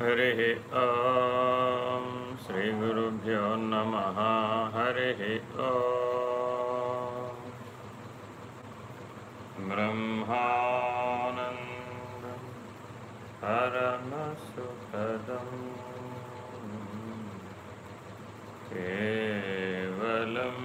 हरिः ॐ श्रीगुरुभ्यो नमः। हरिः ॐ ब्रह्मानन्दं परमसुखदम् केवलम्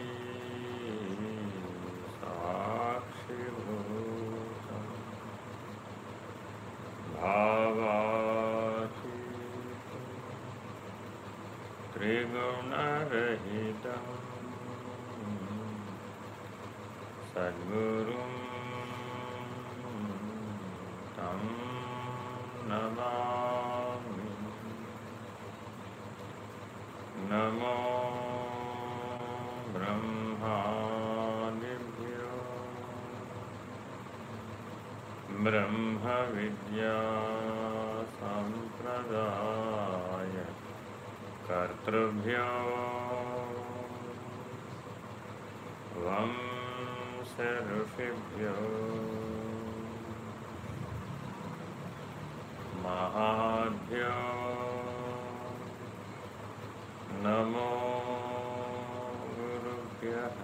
त्रिगुणरहितं सद्गुरुं तं नमामि नमो ब्रह्मादिभ्यो ब्रह्म विद्या ब्रह्मविद्यासम्प्रदाय कर्तृभ्यो वंशऋषिभ्यो महाभ्यो नमो गुरुभ्यः।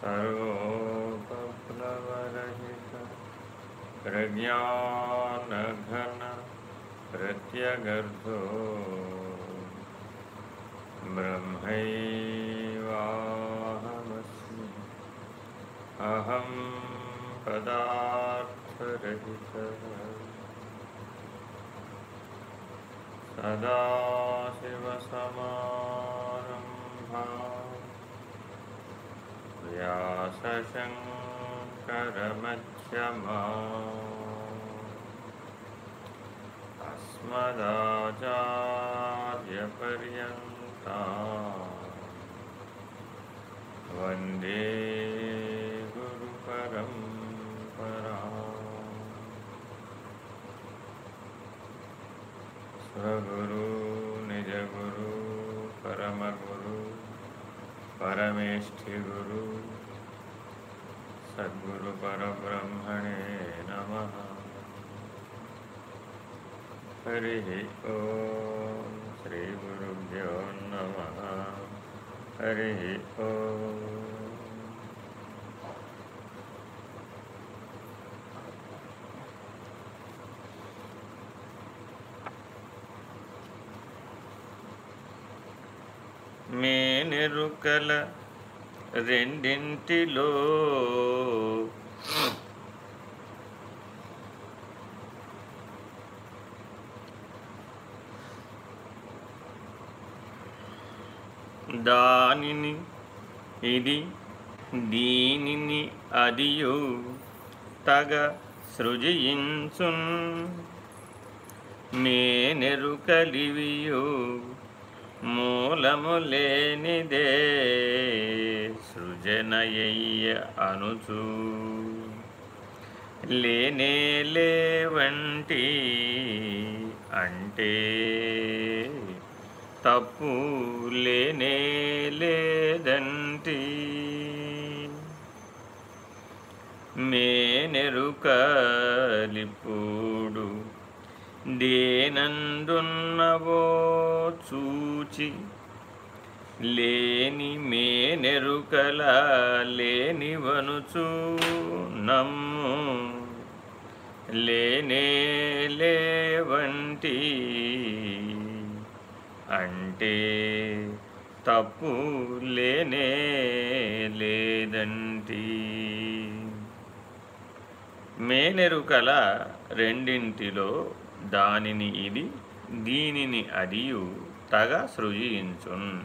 सर्वो सर्वोपप्लवरहित प्रज्ञानघन प्रत्यगर्भो ब्रह्मैवाहमस्मि। अहं पदार्थरहितः। सदाशिवसमारम्भा। व्यासशङ्करमध्यमा अस्मदाचार्यपर्यन्ता। वंदे गुरुपरम्परा। स्वगुरु निजगुरु परमगुरु परमेष्ठिगुरु सद्गुरुपरब्रह्मणे नमः हरिः ॐ श्रीगुरुभ्यो नमः हरिः ॐ మేనెరుకల రెండింటిలో దానిని ఇది దీనిని అదియు తగ సృజించున్. మేనెరుకలివియు మూలము లేనిదే సృజనయ్య అనుచు. లేనే లేవంటి అంటే తప్పు లేనే లేదంటి. మేనెరుకలిప్పుడు దేనందున్నవో చూచి లేని మేనెరుకల లేనివనుచు నమ్ము. లేనే లేవంటి అంటే తప్పు లేనే లేదంటి. మేనెరుకల రెండింటిలో దానిని ఇది దీనిని అదియు తగ సృజించున్.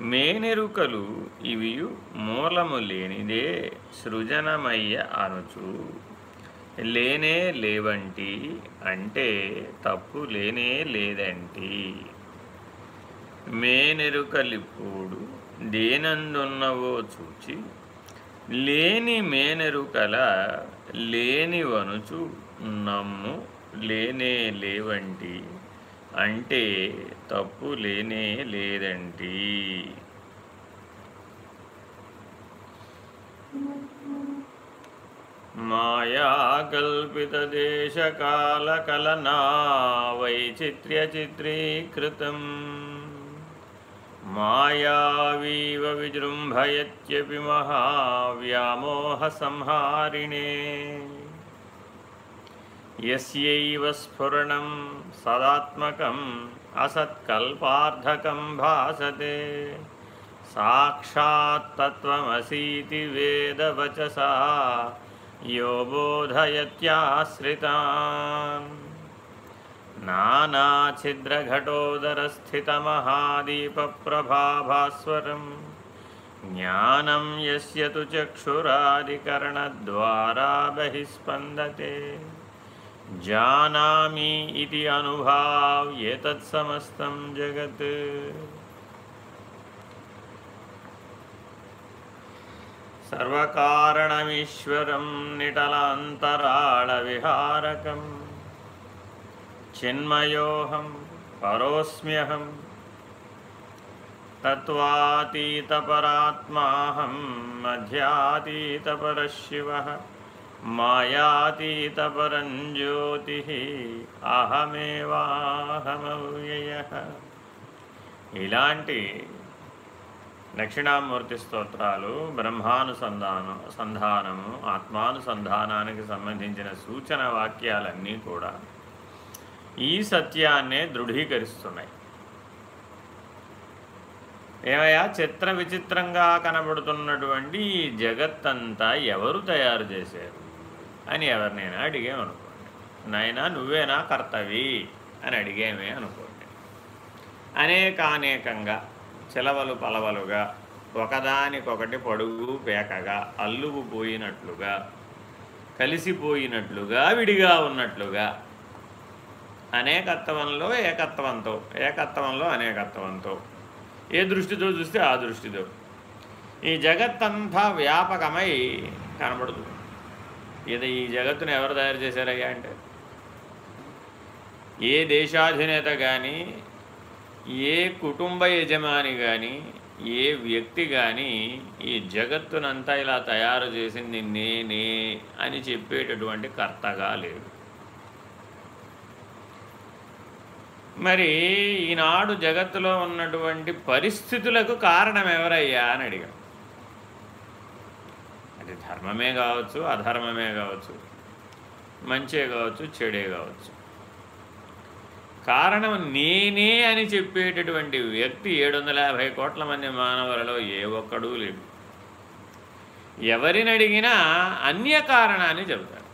మేనెరుకలు ఇవి మూలము లేనిదే సృజనమయ్య అనుచు. లేనే లేవంటి అంటే తప్పు లేనే లేదంటి. మేనెరుకలిప్పుడు దేనందున్నవో చూచి లేని మేనెరుకల లేనివనుచు నమ్ము లేనే లేవంటి అంటే తప్పు లేనే లేదంటి. కలనా వైచిత్ర్య చిత్రీకృతం మాయావీవ విజృంభయత్యపి మహావ్యామోహసంహారిణే. यस्यैव स्फुरणं सदात्मकम् असत्कल्पार्थकं भासते। साक्षात्तत्त्वमसीति वेदवचसा यो बोधयत्याश्रितान्। नानाछिद्रघटोदरस्थितमहादीपप्रभाभास्वरम् ज्ञानं यस्य तु चक्षुरादिकरणद्वारा बहिः स्पन्दते జానామి ఇది అనుభావ్ ఏతత్సమస్తం జగత్. సర్వకారణమీశ్వరం నిటలాంతరాళవిహారకం. చిన్మయోహం పరోస్మ్యహం. తత్వాతీతపరాత్మాహం మధ్యాతీతపరశివ. మాయాతీతపరం జ్యోతి అహమేవాహమవ్యయ. ఇలాంటి దక్షిణామూర్తి స్తోత్రాలు బ్రహ్మానుసంధానం సంధానము ఆత్మానుసంధానానికి సంబంధించిన సూచన వాక్యాలన్నీ కూడా ఈ సత్యాన్నే దృఢీకరిస్తున్నాయి. ఏమయ్యా? చిత్ర విచిత్రంగా కనబడుతున్నటువంటి ఈ జగత్తంతా ఎవరు తయారు చేశారు? అని ఎవరినైనా అడిగామనుకోండి నైనా నువ్వేనా కర్తవి అని అడిగేమే అనుకోండి. అనేకానేకంగా చిలవలు పలవలుగా ఒకదానికొకటి పొడుగు పేకగా అల్లుగు పోయినట్లుగా కలిసిపోయినట్లుగా విడిగా ఉన్నట్లుగా అనేకత్వంలో ఏకత్వంతో ఏకత్వంలో అనేకత్వంతో ఏ దృష్టితో చూస్తే ఆ దృష్టితో ఈ జగత్తంతా వ్యాపకమై కనబడుతుంది. ఇది ఈ జగత్తును ఎవరు తయారు చేశారయ్యా అంటే? ఏ దేశాధినేత కానీ ఏ కుటుంబ యజమాని కానీ ఏ వ్యక్తి కానీ ఈ జగత్తునంతా ఇలా తయారు చేసింది నేనే అని చెప్పేటటువంటి కర్తగా లేడు మరి ఈనాడు జగత్తులో ఉన్నటువంటి పరిస్థితులకు కారణం ఎవరయ్యా అని అడిగాం. అది ధర్మమే కావచ్చు అధర్మమే కావచ్చు మంచే కావచ్చు చెడే కావచ్చు. కారణం నేనే అని చెప్పేటటువంటి వ్యక్తి ఏడు వందల యాభై కోట్ల మంది మానవులలో ఏ ఒక్కడూ లేడు. ఎవరిని అడిగినా అన్య కారణాన్ని చెబుతాడు.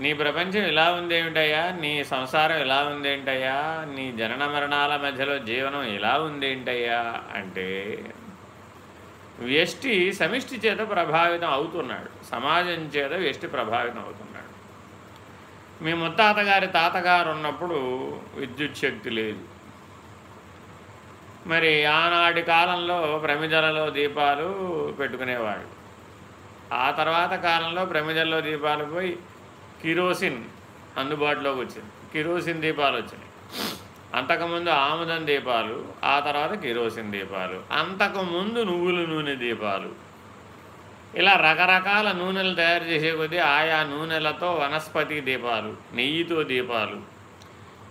నీ ప్రపంచం ఇలా ఉందేమిటయ్యా? నీ సంసారం ఇలా ఉందేంటయ్యా నీ జనన మరణాల మధ్యలో జీవనం ఇలా ఉందేంటయ్యా అంటే వ్యష్టి సమిష్టి చేత ప్రభావితం అవుతున్నాడు. సమాజం చేత వ్యష్టి ప్రభావితం అవుతున్నాడు. మీ ముత్తాతగారి తాతగారు ఉన్నప్పుడు విద్యుత్ శక్తి లేదు. మరి ఆనాటి కాలంలో ప్రమిదలలో దీపాలు పెట్టుకునేవాడు ఆ తర్వాత కాలంలో ప్రమిదల్లో దీపాలు పోయి కిరోసిన్ అందుబాటులోకి వచ్చింది. కిరోసిన్ దీపాలు వచ్చినాయి. అంతకుముందు ఆముదం దీపాలు ఆ తర్వాత కిరోసిన్ దీపాలు అంతకుముందు నువ్వుల నూనె దీపాలు. ఇలా రకరకాల నూనెలు తయారు చేసే కొద్దీ ఆయా నూనెలతో వనస్పతి దీపాలు నెయ్యితో దీపాలు.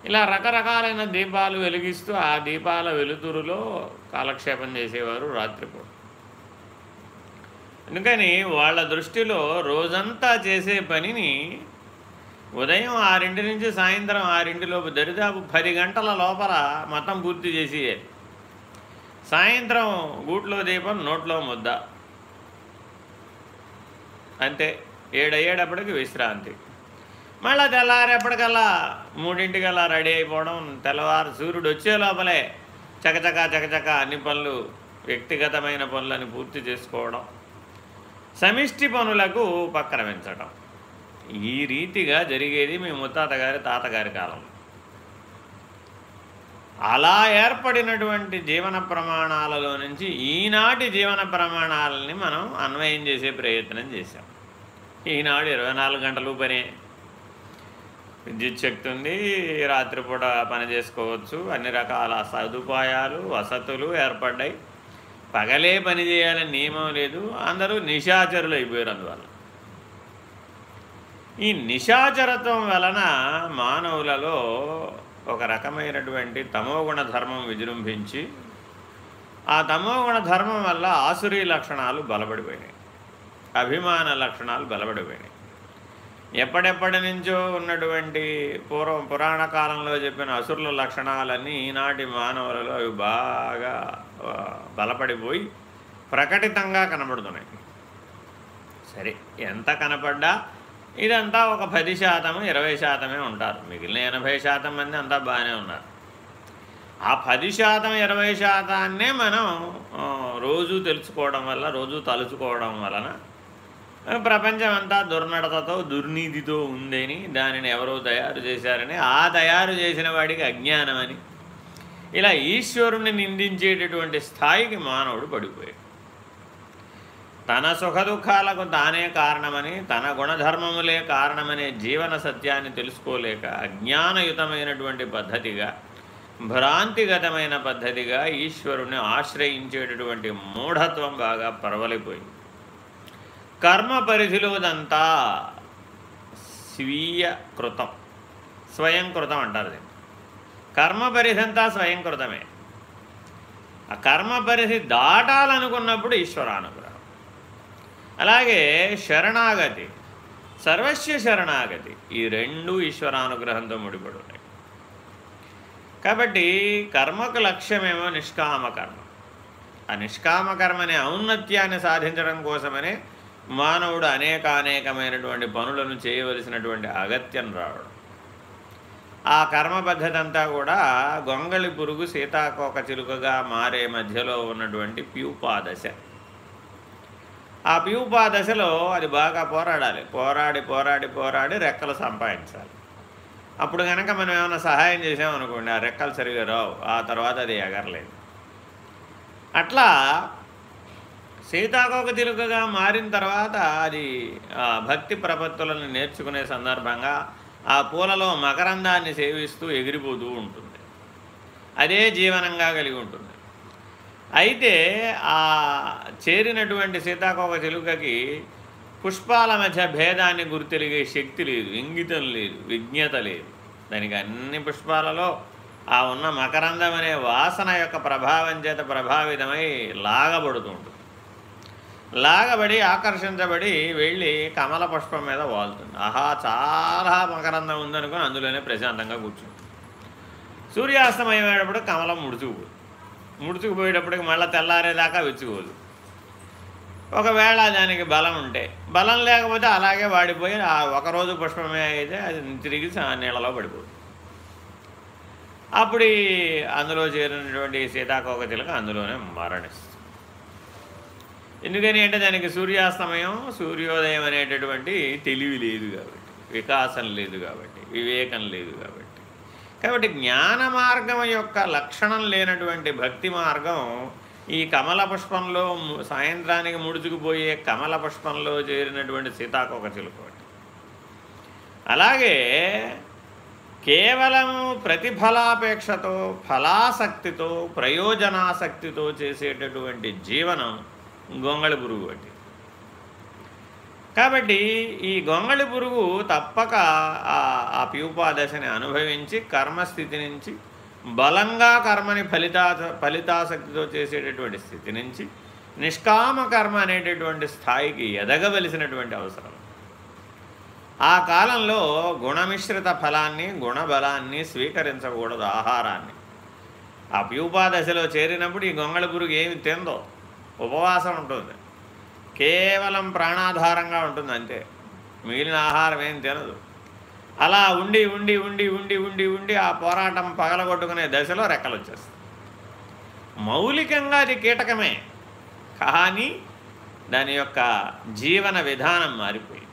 ఇలా రకరకాలైన దీపాలు వెలిగిస్తూ ఆ దీపాల వెలుతురులో కాలక్షేపం చేసేవారు రాత్రిపూట. అందుకని వాళ్ళ దృష్టిలో రోజంతా చేసే పనిని ఉదయం ఆరింటి నుంచి సాయంత్రం ఆరింటిలోపు దరిదాపు పది గంటల లోపల మతం పూర్తి చేసి సాయంత్రం గూట్లో దీపం నోట్లో ముద్ద. అంతే. ఏడయ్యేటప్పటికి విశ్రాంతి. మళ్ళీ తెల్లారేపటికల్లా మూడింటికల్లా రెడీ అయిపోవడం తెల్లవారు సూర్యుడు వచ్చే లోపలే చకచక చకచక అన్ని పనులు వ్యక్తిగతమైన పనులను పూర్తి చేసుకోవడం సమిష్టి పనులకు ఉపక్రమించడం ఈ రీతిగా జరిగేది మీ ముత్తాతగారి తాతగారి కాలం. అలా ఏర్పడినటువంటి జీవన ప్రమాణాలలో నుంచి ఈనాటి జీవన ప్రమాణాలని మనం అన్వయం చేసే ప్రయత్నం చేశాం. ఈనాడు ఇరవై నాలుగు గంటలు పనే. విద్యుత్ శక్తి ఉంది రాత్రిపూట పని చేసుకోవచ్చు అన్ని రకాల సదుపాయాలు వసతులు ఏర్పడ్డాయి. పగలే పని చేయాలని నియమం లేదు అందరూ నిశాచరులు అయిపోయారు అందువల్ల. ఈ నిశాచరత్వం వలన మానవులలో ఒక రకమైనటువంటి తమోగుణ ధర్మం విజృంభించి ఆ తమోగుణ ధర్మం వల్ల ఆసురీ లక్షణాలు బలపడిపోయినాయి. అభిమాన లక్షణాలు బలపడిపోయినాయి. ఎప్పటెప్పటి నుంచో ఉన్నటువంటి పూర్వం పురాణ కాలంలో చెప్పిన అసురుల లక్షణాలన్నీ ఈనాటి మానవులలో అవి బాగా బలపడిపోయి ప్రకటితంగా కనబడుతున్నాయి. సరే ఎంత కనపడ్డా ఇదంతా ఒక పది శాతము ఇరవై శాతమే ఉంటారు. మిగిలిన ఎనభై శాతం మంది అంతా బాగానే ఉన్నారు. ఆ పది శాతం ఇరవై శాతాన్నే మనం రోజు తెలుసుకోవడం వల్ల రోజు తలుచుకోవడం వలన ప్రపంచం అంతా దుర్నడతతో దుర్నీతితో ఉందని దానిని ఎవరో తయారు చేశారని ఆ తయారు చేసిన వాడికి అజ్ఞానమని. ఇలా ఈశ్వరుణ్ణి నిందించేటటువంటి స్థాయికి మానవుడు పడిపోయాడు. తన సుఖదుఖాలకు తానే కారణమని తన గుణధర్మములే కారణమనే జీవన సత్యాన్ని తెలుసుకోలేక అజ్ఞానయుతమైనటువంటి పద్ధతిగా భ్రాంతిగతమైన పద్ధతిగా ఈశ్వరుని ఆశ్రయించేటటువంటి మూఢత్వం బాగా పరవలిపోయింది. కర్మ పరిధిలోదంతా స్వీయ కృతం. స్వయం కృతం అంటారు దీన్ని. కర్మ పరిధి అంతా స్వయం కృతమే. ఆ కర్మ పరిధి దాటాలనుకున్నప్పుడు ఈశ్వరానుగ్రహం. అలాగే శరణాగతి సర్వస్వ శరణాగతి ఈ రెండు ఈశ్వరానుగ్రహంతో ముడిపడి ఉన్నాయి కాబట్టి కర్మకు లక్ష్యమేమో నిష్కామ కర్మ ఆ నిష్కామకర్మనే ఔన్నత్యాన్ని సాధించడం కోసమనే మానవుడు అనేక అనేకమైనటువంటి పనులను చేయవలసినటువంటి అగత్యం రావడం. ఆ కర్మ పద్ధతి అంతా కూడా గొంగళి పురుగు సీతాకోక చిలుకగా మారే మధ్యలో ఉన్నటువంటి ప్యూపాదశ. ఆ ప్యూపా దశలో అది బాగా పోరాడాలి. పోరాడి పోరాడి పోరాడి రెక్కలు సంపాదించాలి. అప్పుడు కనుక మనం ఏమైనా సహాయం చేసామనుకోండి ఆ రెక్కలు సరిగా రావు. ఆ తర్వాత అది ఎగరలేదు. అట్లా సీతాకోక తిరుగగా మారిన తర్వాత అది భక్తి ప్రపత్తులను నేర్చుకునే సందర్భంగా ఆ పూలలో మకరందాన్ని సేవిస్తూ ఎగిరిపోతూ ఉంటుంది. అదే జీవనంగా కలిగి ఉంటుంది. అయితే ఆ చేరినటువంటి సీతాకోక చిలుకకి పుష్పాల మధ్య భేదాన్ని గుర్తెలిగే శక్తి లేదు ఇంగితం లేదు విజ్ఞత లేదు. దానికి అన్ని పుష్పాలలో ఆ ఉన్న మకరందం అనే వాసన యొక్క ప్రభావం చేత ప్రభావితమై లాగబడుతూ ఉంటుంది లాగబడి ఆకర్షించబడి వెళ్ళి కమల పుష్పం మీద వాళ్తుంది. ఆహా చాలా మకరందం ఉందనుకుని అందులోనే ప్రశాంతంగా కూర్చుంటుంది. సూర్యాస్తమయమైనప్పుడు కమలం ముడుచుకుపోతుంది. ముడుచుకుపోయేటప్పటికి మళ్ళీ తెల్లారేదాకా వెచ్చుకోదు. ఒకవేళ దానికి బలం ఉంటే బలం లేకపోతే అలాగే వాడిపోయి ఆ ఒకరోజు పుష్పమే అయితే అది తిరిగి నీళ్ళలో పడిపోతుంది అప్పుడు అందులో చేరినటువంటి సీతాకోక చిలక అందులోనే మరణిస్తుంది. ఎందుకని అంటే దానికి సూర్యాస్తమయం సూర్యోదయం అనేటటువంటి తెలివి లేదు కాబట్టి వికాసం లేదు కాబట్టి వివేకం లేదు కాబట్టి. కాబట్టి జ్ఞాన మార్గం యొక్క లక్షణం లేనటువంటి భక్తి మార్గం ఈ కమల పుష్పంలో సాయంత్రానికి ముడుచుకుపోయే కమల పుష్పంలో చేరినటువంటి సీతాకొక చిలుకోటి అలాగే కేవలము ప్రతిఫలాపేక్షతో ఫలాసక్తితో ప్రయోజనాసక్తితో చేసేటటువంటి జీవనం గొంగళి పురుగు వంటి కాబట్టి ఈ గొంగళి పురుగు తప్పక ఆ ప్యూపాదశని అనుభవించి కర్మస్థితి నుంచి బలంగా కర్మని ఫలితా ఫలితాసక్తితో చేసేటటువంటి స్థితి నుంచి నిష్కామ కర్మ అనేటటువంటి స్థాయికి ఎదగవలసినటువంటి అవసరం. ఆ కాలంలో గుణమిశ్రిత ఫలాన్ని గుణబలాన్ని స్వీకరించకూడదు ఆహారాన్ని. ఆ ప్యూపాదశలో చేరినప్పుడు ఈ గొంగళి పురుగు ఏమి తిందో ఉపవాసం ఉంటుంది. కేవలం ప్రాణాధారంగా ఉంటుంది అంతే. మిగిలిన ఆహారం ఏం తినదు. అలా ఉండి ఉండి ఉండి ఉండి ఉండి ఉండి ఆ పోరాటం పగలగొట్టుకునే దశలో రెక్కలు వచ్చేస్తాయి మౌలికంగా అది కీటకమే. కానీ దాని యొక్క జీవన విధానం మారిపోయింది.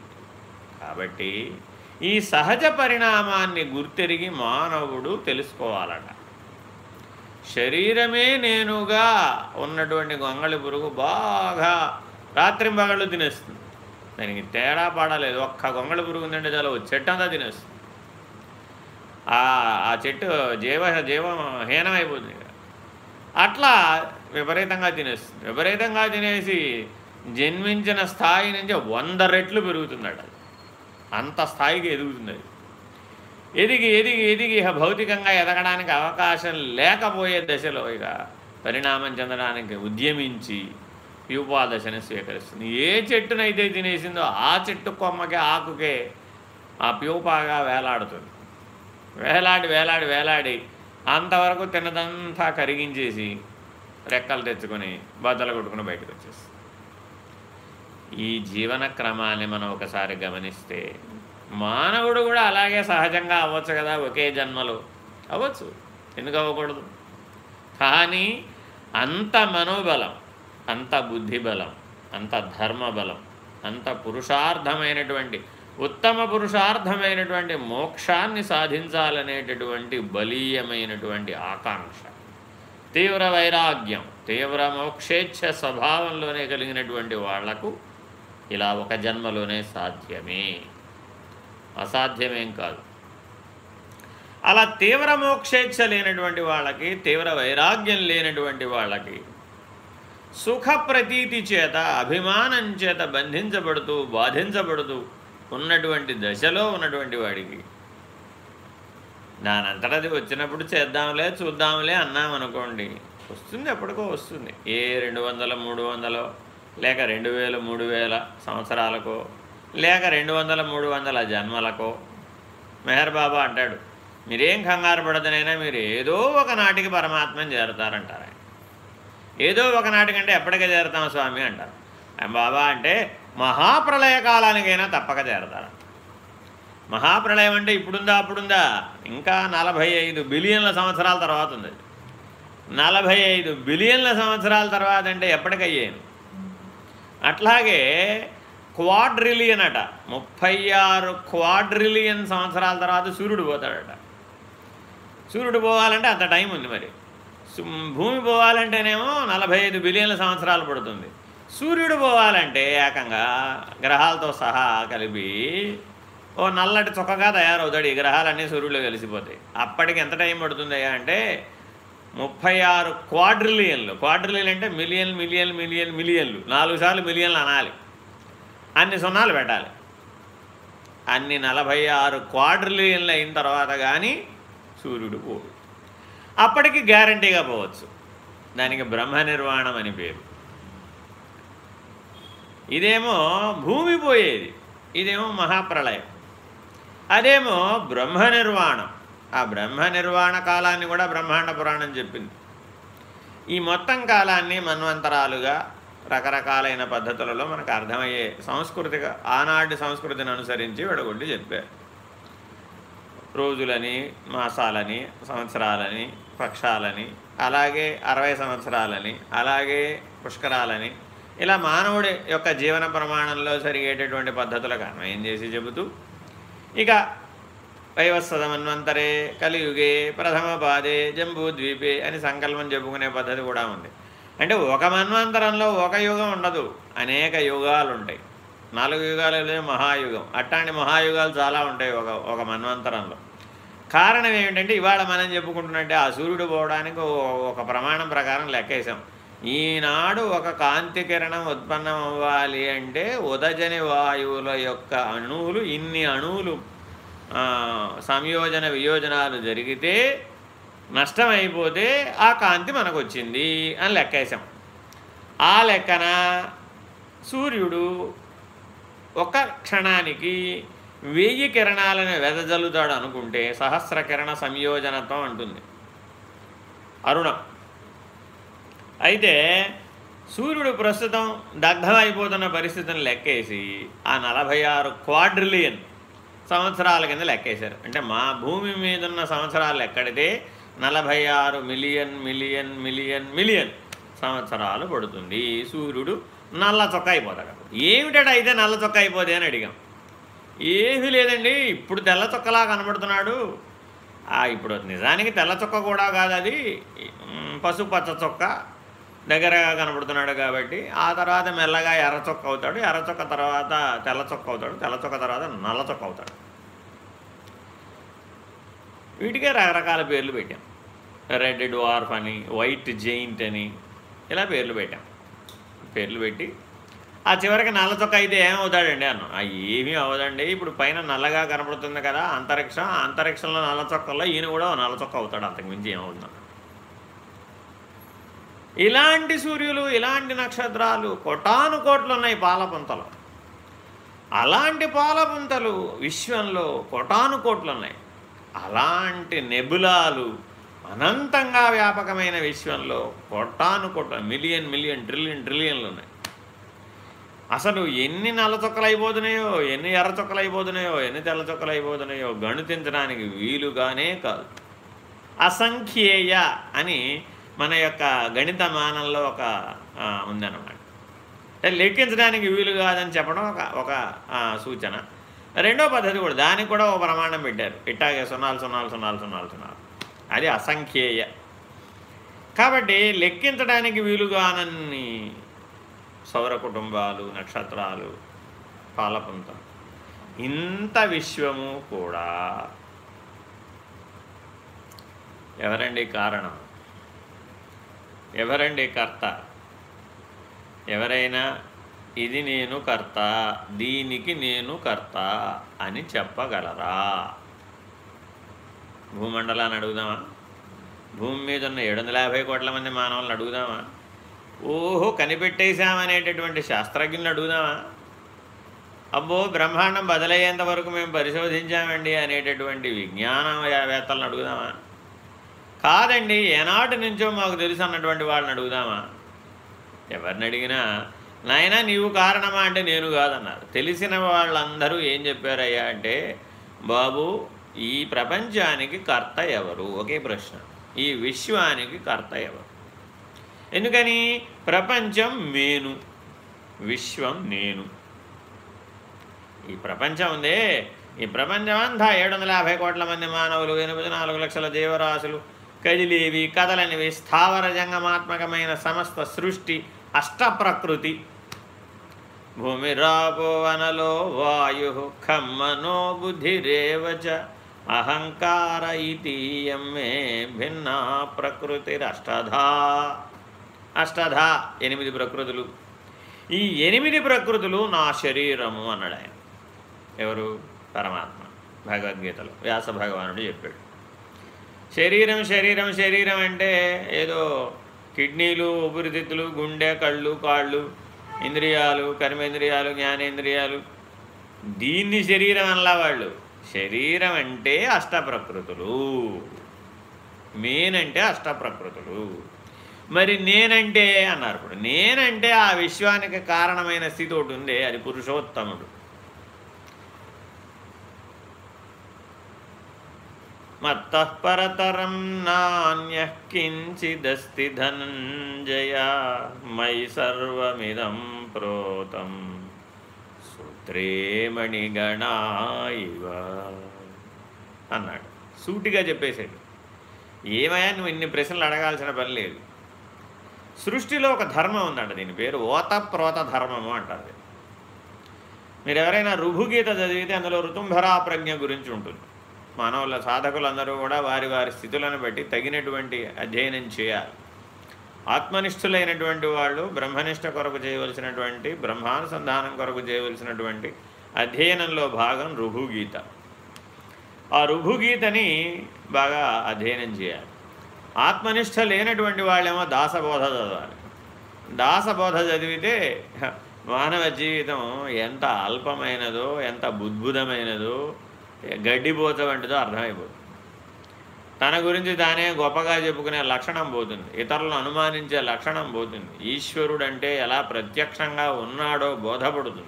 కాబట్టి ఈ సహజ పరిణామాన్ని గుర్తెరిగి మానవుడు తెలుసుకోవాలట. శరీరమే నేనుగా ఉన్నటువంటి గొంగళి పురుగు బాగా రాత్రింబగళ్ళు తినేస్తుంది. దానికి తేడా పడలేదు ఒక్క గొంగళ పురుగు ఉందంటే చాలా చెట్టు అంతా తినేస్తుంది. ఆ చెట్టు జీవ జీవం హీనమైపోతుంది అట్లా విపరీతంగా తినేస్తుంది. విపరీతంగా తినేసి జన్మించిన స్థాయి నుంచి వంద రెట్లు పెరుగుతుంది అది. అంత స్థాయికి ఎదుగుతుంది ఎదిగి ఎదిగి ఎదిగి భౌతికంగా ఎదగడానికి అవకాశం లేకపోయే దశలో ఇక పరిణామం చెందడానికి ఉద్యమించి ఉపాదశని స్వీకరిస్తుంది. ఏ చెట్టునైతే తినేసిందో ఆ చెట్టు కొమ్మకి ఆకుకే ఆ ప్యూపాగా వేలాడుతుంది. వేలాడి వేలాడి వేలాడి అంతవరకు తిన్నదంతా కరిగించేసి రెక్కలు తెచ్చుకొని బద్దలు కొట్టుకుని బయటకు వచ్చేస్తుంది. ఈ జీవన క్రమాన్ని మనం ఒకసారి గమనిస్తే మానవుడు కూడా అలాగే సహజంగా అవ్వచ్చు కదా ఒకే జన్మలో. అవ్వచ్చు. ఎందుకు అవ్వకూడదు? కానీ అంత మనోబలం అంత బుద్ధిబలం అంత ధర్మబలం అంత పురుషార్థమైనటువంటి ఉత్తమ పురుషార్థమైనటువంటి మోక్షాన్ని సాధించాలనేటటువంటి బలీయమైనటువంటి ఆకాంక్ష. తీవ్ర వైరాగ్యం తీవ్ర మోక్షేచ్ఛ స్వభావంలోనే కలిగినటువంటి వాళ్ళకు ఇలా ఒక జన్మలోనే సాధ్యమే. అసాధ్యమేం కాదు. అలా తీవ్ర మోక్షేచ్ఛ లేనటువంటి వాళ్ళకి తీవ్ర వైరాగ్యం లేనటువంటి వాళ్ళకి సుఖ ప్రతీతి చేత అభిమానం చేత బంధించబడుతూ బాధించబడుతూ ఉన్నటువంటి దశలో ఉన్నటువంటి వాడికి. దానంతటది వచ్చినప్పుడు చేద్దాంలే చూద్దాంలే అన్నామనుకోండి వస్తుంది ఎప్పటికో వస్తుంది. ఏ రెండు వందల మూడు వందలో లేక రెండు వేల మూడు వేల సంవత్సరాలకో లేక రెండు వందల మూడు వందల జన్మలకో మెహర్ బాబా అంటాడు మీరేం కంగారు పడదనైనా మీరు ఏదో ఒక నాటికి పరమాత్మని చేరుతారంటారు ఏదో ఒకనాటికంటే ఎప్పటికీ చేరుతాం స్వామి అంటారు. బాబా అంటే మహాప్రళయ కాలానికైనా తప్పక చేరతారు. మహాప్రళయం అంటే ఇప్పుడుందా అప్పుడుందా? ఇంకా నలభై ఐదు బిలియన్ల సంవత్సరాల తర్వాత ఉంది. నలభై ఐదు బిలియన్ల సంవత్సరాల తర్వాత అంటే ఎప్పటికయ్యాను అట్లాగే క్వాడ్రిలియన్ అట ముప్పై ఆరు క్వాడ్రిలియన్ సంవత్సరాల తర్వాత సూర్యుడు పోతాడట. సూర్యుడు పోవాలంటే అంత టైం ఉంది మరి. భూమి పోవాలంటేనేమో నలభై ఐదు బిలియన్ల సంవత్సరాలు పడుతుంది. సూర్యుడు పోవాలంటే ఏకంగా గ్రహాలతో సహా కలిపి ఓ నల్లటి చొక్కగా తయారవుతాడు. ఈ గ్రహాలన్నీ సూర్యుడు కలిసిపోతాయి. అప్పటికి ఎంత టైం పడుతుంది అంటే ముప్పై ఆరు క్వాడ్రిలియన్లు. క్వాడ్రిలియన్ అంటే మిలియన్ మిలియన్ మిలియన్ మిలియన్లు. నాలుగు సార్లు మిలియన్లు అనాలి. అన్ని సున్నాలు పెట్టాలి. అన్ని నలభై ఆరు క్వాడ్రిలియన్లు అయిన తర్వాత కానీ సూర్యుడు పోడు. అప్పటికి గ్యారంటీగా పోవచ్చు. దానికి బ్రహ్మ నిర్వాణం అని పేరు. ఇదేమో భూమి పోయేది. ఇదేమో మహాప్రళయం అదేమో బ్రహ్మ నిర్వాణం. ఆ బ్రహ్మ నిర్వాణ కాలాన్ని కూడా బ్రహ్మాండ పురాణం చెప్పింది. ఈ మొత్తం కాలాన్ని మన్వంతరాలుగా రకరకాలైన పద్ధతులలో మనకు అర్థమయ్యే సంస్కృతిక ఆనాటి సంస్కృతిని అనుసరించి విడగొట్టి చెప్పారు. రోజులని మాసాలని సంవత్సరాలని పక్షాలని అలాగే అరవై సంవత్సరాలని అలాగే పుష్కరాలని ఇలా మానవుడి యొక్క జీవన ప్రమాణంలో జరిగేటటువంటి పద్ధతులకు అన్వయం చేసి చెబుతూ ఇక వైవస్వతమన్వంతరే కలియుగే ప్రథమ పాదే జంబూద్వీపే అని సంకల్పం చెప్పుకునే పద్ధతి కూడా ఉంది. అంటే ఒక మన్వంతరంలో ఒక యుగం ఉండదు అనేక యుగాలు ఉంటాయి నాలుగు యుగాలు మహాయుగం. అట్లాంటి మహాయుగాలు చాలా ఉంటాయి ఒక ఒక మన్వంతరంలో. కారణం ఏమిటంటే ఇవాళ మనం చెప్పుకుంటున్నట్టే ఆ సూర్యుడు పోవడానికి ఒక ప్రమాణం ప్రకారం లెక్కేసాం ఈనాడు ఒక కాంతి కిరణం ఉత్పన్నం అవ్వాలి అంటే ఉదజని వాయువుల యొక్క అణువులు ఇన్ని అణువులు సంయోజన వియోజనాలు జరిగితే నష్టమైపోతే ఆ కాంతి మనకు వచ్చింది అని లెక్కేసాం ఆ లెక్కన సూర్యుడు ఒక క్షణానికి వెయ్యి కిరణాలను వెదజల్లుతాడు అనుకుంటే సహస్ర కిరణ సంయోజనత్వం అంటుంది. అరుణం. అయితే సూర్యుడు ప్రస్తుతం దగ్ధమైపోతున్న పరిస్థితిని లెక్కేసి ఆ నలభై ఆరు క్వాడ్రిలియన్ సంవత్సరాల కింద లెక్కేశారు. అంటే మా భూమి మీద ఉన్న సంవత్సరాలు ఎక్కడితే నలభై ఆరు మిలియన్ మిలియన్ మిలియన్ మిలియన్ సంవత్సరాలు పడుతుంది. సూర్యుడు నల్ల చొక్క అయిపోతాడు. ఏమిటాడు అయితే నల్ల చొక్క అయిపోతే అని అడిగాం. ఏమీ లేదండి ఇప్పుడు తెల్ల చొక్కలా కనబడుతున్నాడు. ఇప్పుడు నిజానికి తెల్ల చొక్క కూడా కాదు అది పసుపచ్చ చొక్క దగ్గరగా కనబడుతున్నాడు కాబట్టి ఆ తర్వాత మెల్లగా ఎర్ర చొక్క అవుతాడు. ఎర్ర చొక్క తర్వాత తెల్ల చొక్క అవుతాడు. తెల్ల చొక్క తర్వాత నల్ల చొక్క అవుతాడు. వీటికే రకరకాల పేర్లు పెట్టాం. రెడ్ డ్వార్ఫ్ అని వైట్ జెయింట్ అని ఇలా పేర్లు పెట్టాం. పేర్లు పెట్టి ఆ చివరికి నల్ల చొక్క అయితే ఏమవుతాడండి అన్న? ఏమీ అవదండి ఇప్పుడు పైన నల్లగా కనపడుతుంది కదా అంతరిక్షం అంతరిక్షంలో నల్ల చొక్కల్లో ఈయన కూడా నల్ల చొక్క అవుతాడు అంతకుమించి ఏమవుతుంది. ఇలాంటి సూర్యులు ఇలాంటి నక్షత్రాలు కొటాను కోట్లు ఉన్నాయి పాలపుంతలు అలాంటి పాలపుంతలు విశ్వంలో కొటాను కోట్లు ఉన్నాయి. అలాంటి నెబులాలు అనంతంగా వ్యాపకమైన విశ్వంలో కొట్టాను కొట్ట మిలియన్ మిలియన్ ట్రిలియన్ ట్రిలియన్లు ఉన్నాయి. అసలు ఎన్ని నల్ల చొక్కలు అయిపోతున్నాయో ఎన్ని ఎర్ర చొక్కలు అయిపోతున్నాయో ఎన్ని తెల్ల చొక్కలు అయిపోతున్నాయో గణితించడానికి వీలుగానే కాదు. అసంఖ్యేయ అని మన యొక్క గణిత మానంలో ఒక ఉందన్నమాట. లెక్కించడానికి వీలు కాదని చెప్పడం ఒక ఒక సూచన. రెండో పద్ధతి కూడా దానికి కూడా ఒక ప్రమాణం పెట్టారు. ఇట్టాగే సున్నాలు సున్నాలు సున్నాలు సున్నాలు సున్నాలు. అది అసంఖ్యేయ. కాబట్టి లెక్కించడానికి వీలుగానని సౌర కుటుంబాలు నక్షత్రాలు పాలపుంతం. ఇంత విశ్వము కూడా ఎవరండి కారణం? ఎవరండి కర్త? ఎవరైనా ఇది నేను కర్త దీనికి నేను కర్త అని చెప్పగలరా? భూమండలాన్ని అడుగుదామా? భూమి మీద ఉన్న ఏడు వందల యాభై కోట్ల మంది మానవులను అడుగుదామా? ఓహో కనిపెట్టేశామనేటటువంటి శాస్త్రజ్ఞులను అడుగుదామా? అబ్బో బ్రహ్మాండం బదలయ్యేంత వరకు మేము పరిశోధించామండి అనేటటువంటి విజ్ఞానవేత్తలను అడుగుదామా? కాదండి ఏనాటి నుంచో మాకు తెలుసు అన్నటువంటి వాళ్ళని అడుగుదామా? ఎవరిని అడిగినా నాయన నీవు కారణమా? అంటే నేను కాదన్నారు. తెలిసిన వాళ్ళందరూ ఏం చెప్పారయ్యా అంటే బాబు ఈ ప్రపంచానికి కర్త ఎవరు? ఒకే ప్రశ్న. ఈ విశ్వానికి కర్త ఎవరు? ఎందుకని? ప్రపంచం మేను విశ్వం నేను. ఈ ప్రపంచం ఉందే. ఈ ప్రపంచం అంతా ఏడు వందల యాభై కోట్ల మంది మానవులు ఎనిమిది నాలుగు లక్షల జీవరాశులు కదిలేవి కదలనివి స్థావర జంగమాత్మకమైన సమస్త సృష్టి అష్టప్రకృతి. భూమిరాపో వనలో వాయు ఖమ్మనో బుద్ధిరేవచ అహంకార ఇతీయమే భిన్నా ప్రకృతిరష్టధా. అష్టధ ఎనిమిది ప్రకృతులు. ఈ ఎనిమిది ప్రకృతులు నా శరీరము అన్నాడు ఆయన. ఎవరు? పరమాత్మ. భగవద్గీతలో వ్యాస భగవానుడు చెప్పాడు. శరీరం శరీరం శరీరం అంటే ఏదో కిడ్నీలు ఊపిరితిత్తులు గుండె కళ్ళు కాళ్ళు ఇంద్రియాలు కర్మేంద్రియాలు జ్ఞానేంద్రియాలు. దీన్ని శరీరం అనలా వాళ్ళు. శరీరం అంటే అష్టప్రకృతులు. అష్ట అష్టప్రకృతులు. మరి నేనంటే అన్నారు ఇప్పుడు. నేనంటే ఆ విశ్వానికి కారణమైన స్థితి ఒకటి ఉంది అది పురుషోత్తముడు. మత్తపరతరం నాణ్యకించిదస్తి ధనంజయ మై సర్వమిదం ప్రోతం. సూత్రేమణిగణాయివ అన్నాడు. సూటిగా చెప్పేశాడు. ఏమయ్యా నువ్వు ఇన్ని ప్రశ్నలు అడగాల్సిన పని లేదు. సృష్టిలో ఒక ధర్మం ఉందంట దీని పేరు ఓతప్రోత ధర్మము అంటారు మీరు ఎవరైనా రుభుగీత చదివితే అందులో ఋతుంభరా ప్రజ్ఞ గురించి ఉంటుంది. మానవుల సాధకులందరూ కూడా వారి వారి స్థితులను బట్టి తగినటువంటి అధ్యయనం చేయాలి. ఆత్మనిష్ఠులైనటువంటి వాళ్ళు బ్రహ్మనిష్ట కొరకు చేయవలసినటువంటి బ్రహ్మానుసంధానం కొరకు చేయవలసినటువంటి అధ్యయనంలో భాగం రుభుగీత ఆ రుభుగీతని బాగా అధ్యయనం చేయాలి. ఆత్మనిష్ట లేనటువంటి వాళ్ళేమో దాసబోధ చదవాలి. దాసబోధ చదివితే మానవ జీవితం ఎంత అల్పమైనదో ఎంత బుద్భుతమైనదో గడ్డిపోత వంటిదో అర్థమైపోతుంది. తన గురించి తానే గొప్పగా చెప్పుకునే లక్షణం పోతుంది. ఇతరులను అనుమానించే లక్షణం పోతుంది. ఈశ్వరుడు అంటే ఎలా ప్రత్యక్షంగా ఉన్నాడో బోధపడుతుంది.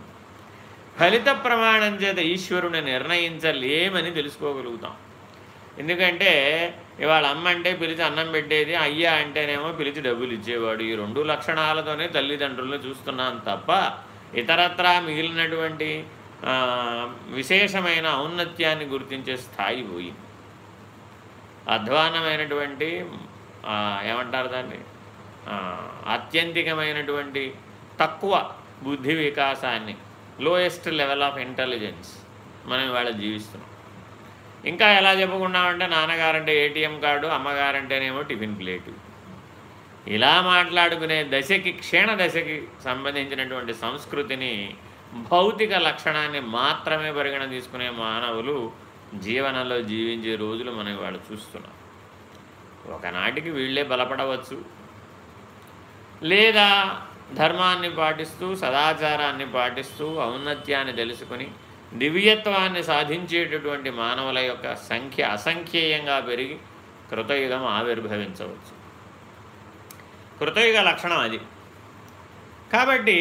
ఫలిత ప్రమాణం చేత ఈశ్వరుని నిర్ణయించలేమని తెలుసుకోగలుగుతాం. ఎందుకంటే ఇవాళ అమ్మ అంటే పిలిచి అన్నం పెట్టేది అయ్యా అంటేనేమో పిలిచి డబ్బులు ఇచ్చేవాడు. ఈ రెండు లక్షణాలతోనే తల్లిదండ్రులను చూస్తున్నాను తప్ప ఇతరత్రా మిగిలినటువంటి విశేషమైన ఔన్నత్యాన్ని గుర్తించే స్థాయి పోయింది అధ్వానమైనటువంటి ఏమంటారు దాన్ని? అత్యంతికమైనటువంటి తక్కువ బుద్ధి వికాసాన్ని లోయెస్ట్ లెవెల్ ఆఫ్ ఇంటెలిజెన్స్ మనం ఇవాళ జీవిస్తున్నాం. ఇంకా ఎలా చెప్పుకున్నామంటే నాన్నగారంటే ఏటీఎం కార్డు అమ్మగారంటేనేమో టిఫిన్ ప్లేటు. ఇలా మాట్లాడుకునే దశకి క్షీణ దశకి సంబంధించినటువంటి సంస్కృతిని భౌతిక లక్షణాన్ని మాత్రమే పరిగణ తీసుకునే మానవులు జీవనంలో జీవించే రోజులు మనం వాళ్ళు చూస్తున్నాం. ఒకనాటికి వీళ్ళే బలపడవచ్చు. లేదా ధర్మాన్ని పాటిస్తూ సదాచారాన్ని పాటిస్తూ ఔన్నత్యాన్ని తెలుసుకుని దివ్యత్వాన్ని సాధించేటటువంటి మానవుల యొక్క సంఖ్య అసంఖ్యేయంగా పెరిగి కృతయుగం ఆవిర్భవించవచ్చు. కృతయుగ లక్షణం అది. కాబట్టి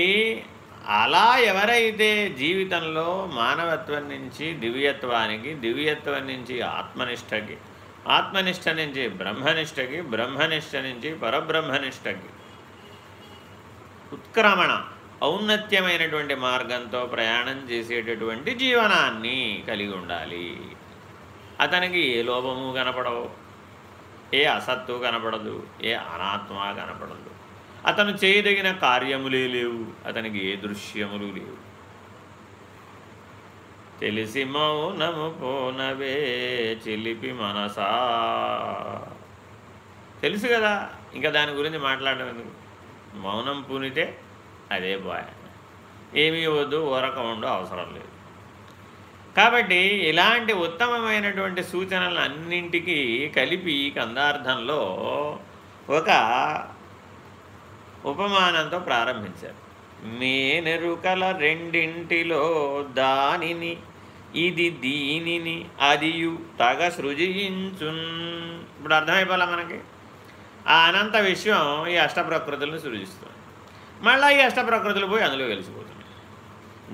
అలా ఎవరైతే జీవితంలో మానవత్వం నుంచి దివ్యత్వానికి దివ్యత్వం నుంచి ఆత్మనిష్టకి ఆత్మనిష్ట నుంచి బ్రహ్మనిష్టకి బ్రహ్మనిష్ట నుంచి పరబ్రహ్మనిష్టకి ఉత్క్రమణ ఔన్నత్యమైనటువంటి మార్గంతో ప్రయాణం చేసేటటువంటి జీవనాన్ని కలిగి ఉండాలి. అతనికి ఏ లోపము కనపడవు ఏ అసత్తు కనపడదు ఏ అనాత్మ కనపడదు. అతను చేయదగిన కార్యములే లేవు అతనికి ఏ దృశ్యములు లేవు. తెలిసి మౌనము పోనవే చిలిపి మనసా. తెలుసు కదా ఇంకా దాని గురించి మాట్లాడడం ఎందుకు మౌనం పూనితే అదే బాయ్ ఏమీ వద్దు ఊరక ఉండు అవసరం లేదు. కాబట్టి ఇలాంటి ఉత్తమమైనటువంటి సూచనలు అన్నింటికీ కలిపి కందార్థంలో ఒక ఉపమానంతో ప్రారంభించారు. మేనెరుకల రెండింటిలో దానిని ఇది దీనిని అదియు తగ సృజించున్. ఇప్పుడు అర్థమైపోలే మనకి? ఆ అనంత విశ్వం ఈ అష్టప్రకృతులను సృజిస్తుంది. మళ్ళీ ఈ అష్టప్రకృతులు పోయి అందులో వెలిసిపోతున్నాయి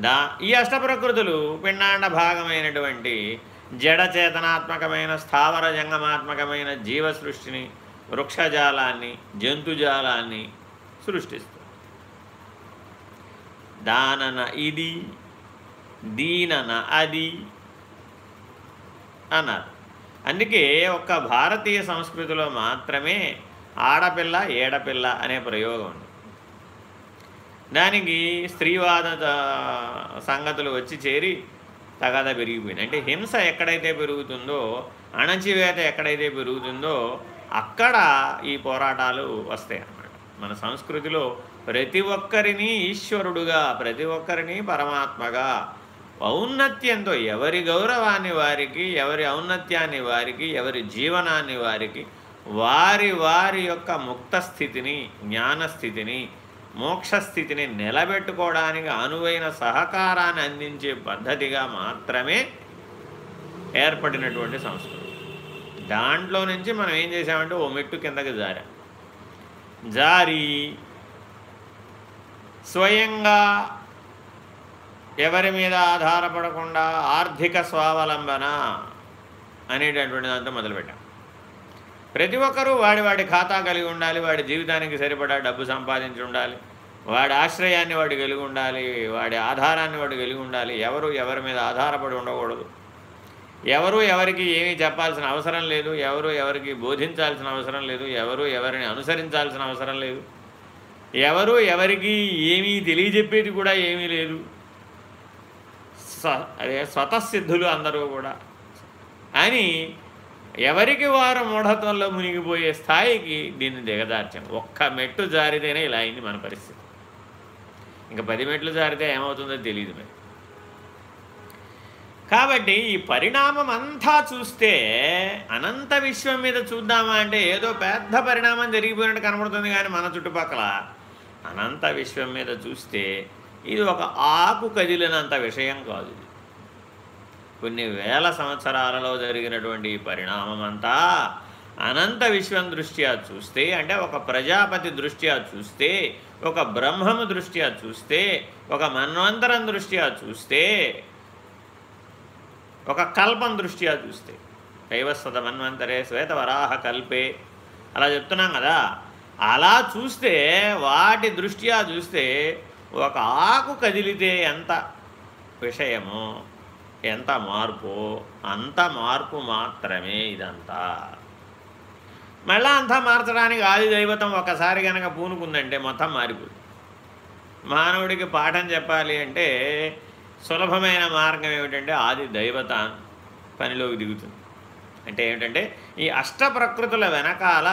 దా ఈ అష్టప్రకృతులు పిండాండ భాగమైనటువంటి జడచేతనాత్మకమైన స్థావర జంగమాత్మకమైన జీవ సృష్టిని వృక్షజాలాన్ని జంతుజాలాన్ని సృష్టిస్తుంది దానన ఇది దీనన అది అన్నారు. అందుకే ఒక్క భారతీయ సంస్కృతిలో మాత్రమే ఆడపిల్ల ఏడపిల్ల అనే ప్రయోగం దానికి స్త్రీవాద సంగతులు వచ్చి చేరి తగాద పెరిగిపోయింది. అంటే హింస ఎక్కడైతే పెరుగుతుందో అణచివేత ఎక్కడైతే పెరుగుతుందో అక్కడ ఈ పోరాటాలు వస్తాయి అన్నమాట. మన సంస్కృతిలో ప్రతి ఒక్కరిని ఈశ్వరుడుగా ప్రతి ఒక్కరిని పరమాత్మగా ఔన్నత్యంతో ఎవరి గౌరవాన్ని వారికి ఎవరి ఔన్నత్యాన్ని వారికి ఎవరి జీవనాన్ని వారికి వారి వారి యొక్క ముక్త స్థితిని జ్ఞానస్థితిని మోక్షస్థితిని నిలబెట్టుకోవడానికి అనువైన సహకారాన్ని అందించే పద్ధతిగా మాత్రమే ఏర్పడినటువంటి సంస్కృతి. దాంట్లో నుంచి మనం ఏం చేసామంటే ఓ మెట్టు కిందకి జారా. జారి స్వయంగా ఎవరి మీద ఆధారపడకుండా ఆర్థిక స్వావలంబన అనేటటువంటి దాంతో మొదలుపెట్టాం. ప్రతి ఒక్కరూ వాడి వాడి ఖాతా కలిగి ఉండాలి వాడి జీవితానికి సరిపడా డబ్బు సంపాదించి ఉండాలి వాడి ఆశ్రయాన్ని వాడు కలిగి ఉండాలి వాడి ఆధారాన్ని వాడు కలిగి ఉండాలి. ఎవరు ఎవరి మీద ఆధారపడి ఉండకూడదు. ఎవరు ఎవరికి ఏమీ చెప్పాల్సిన అవసరం లేదు ఎవరు ఎవరికి బోధించాల్సిన అవసరం లేదు ఎవరు ఎవరిని అనుసరించాల్సిన అవసరం లేదు. ఎవరు ఎవరికి ఏమీ తెలియజెప్పేది కూడా ఏమీ లేదు. అదే స్వతసిద్ధులు అందరూ కూడా. అని ఎవరికి వారు మూఢత్వంలో మునిగిపోయే స్థాయికి దీన్ని దిగదార్చాం ఒక్క మెట్టు జారితేనే ఇలా అయింది మన పరిస్థితి. ఇంకా పది మెట్లు జారితే ఏమవుతుందో తెలియదు మరి. కాబట్టి ఈ పరిణామం అంతా చూస్తే అనంత విశ్వం మీద చూద్దామా అంటే ఏదో పెద్ద పరిణామం జరిగిపోయినట్టు కనబడుతుంది కానీ మన చుట్టుపక్కల అనంత విశ్వం మీద చూస్తే ఇది ఒక ఆకు కదిలినంత విషయం కాదు. కొన్ని వేల సంవత్సరాలలో జరిగినటువంటి పరిణామం అంతా అనంత విశ్వం దృష్ట్యా చూస్తే అంటే ఒక ప్రజాపతి దృష్ట్యా చూస్తే ఒక బ్రహ్మము దృష్ట్యా చూస్తే ఒక మన్వంతరం దృష్ట్యా చూస్తే ఒక కల్పం దృష్ట్యా చూస్తే. దైవస్వత మన్వంతరే శ్వేతవరాహ కల్పే. అలా చెప్తున్నాం కదా. అలా చూస్తే వాటి దృష్ట్యా చూస్తే ఒక ఆకు కదిలితే ఎంత విషయమో ఎంత మార్పు? అంత మార్పు మాత్రమే ఇదంతా. మళ్ళా అంతా మార్చడానికి ఆది దైవతం ఒకసారి కనుక పూనుకుందంటే మొత్తం మారిపోతుంది మానవుడికి పాఠం చెప్పాలి అంటే సులభమైన మార్గం ఏమిటంటే ఆది దైవత పనిలోకి దిగుతుంది. అంటే ఏమిటంటే ఈ అష్ట ప్రకృతుల వెనకాల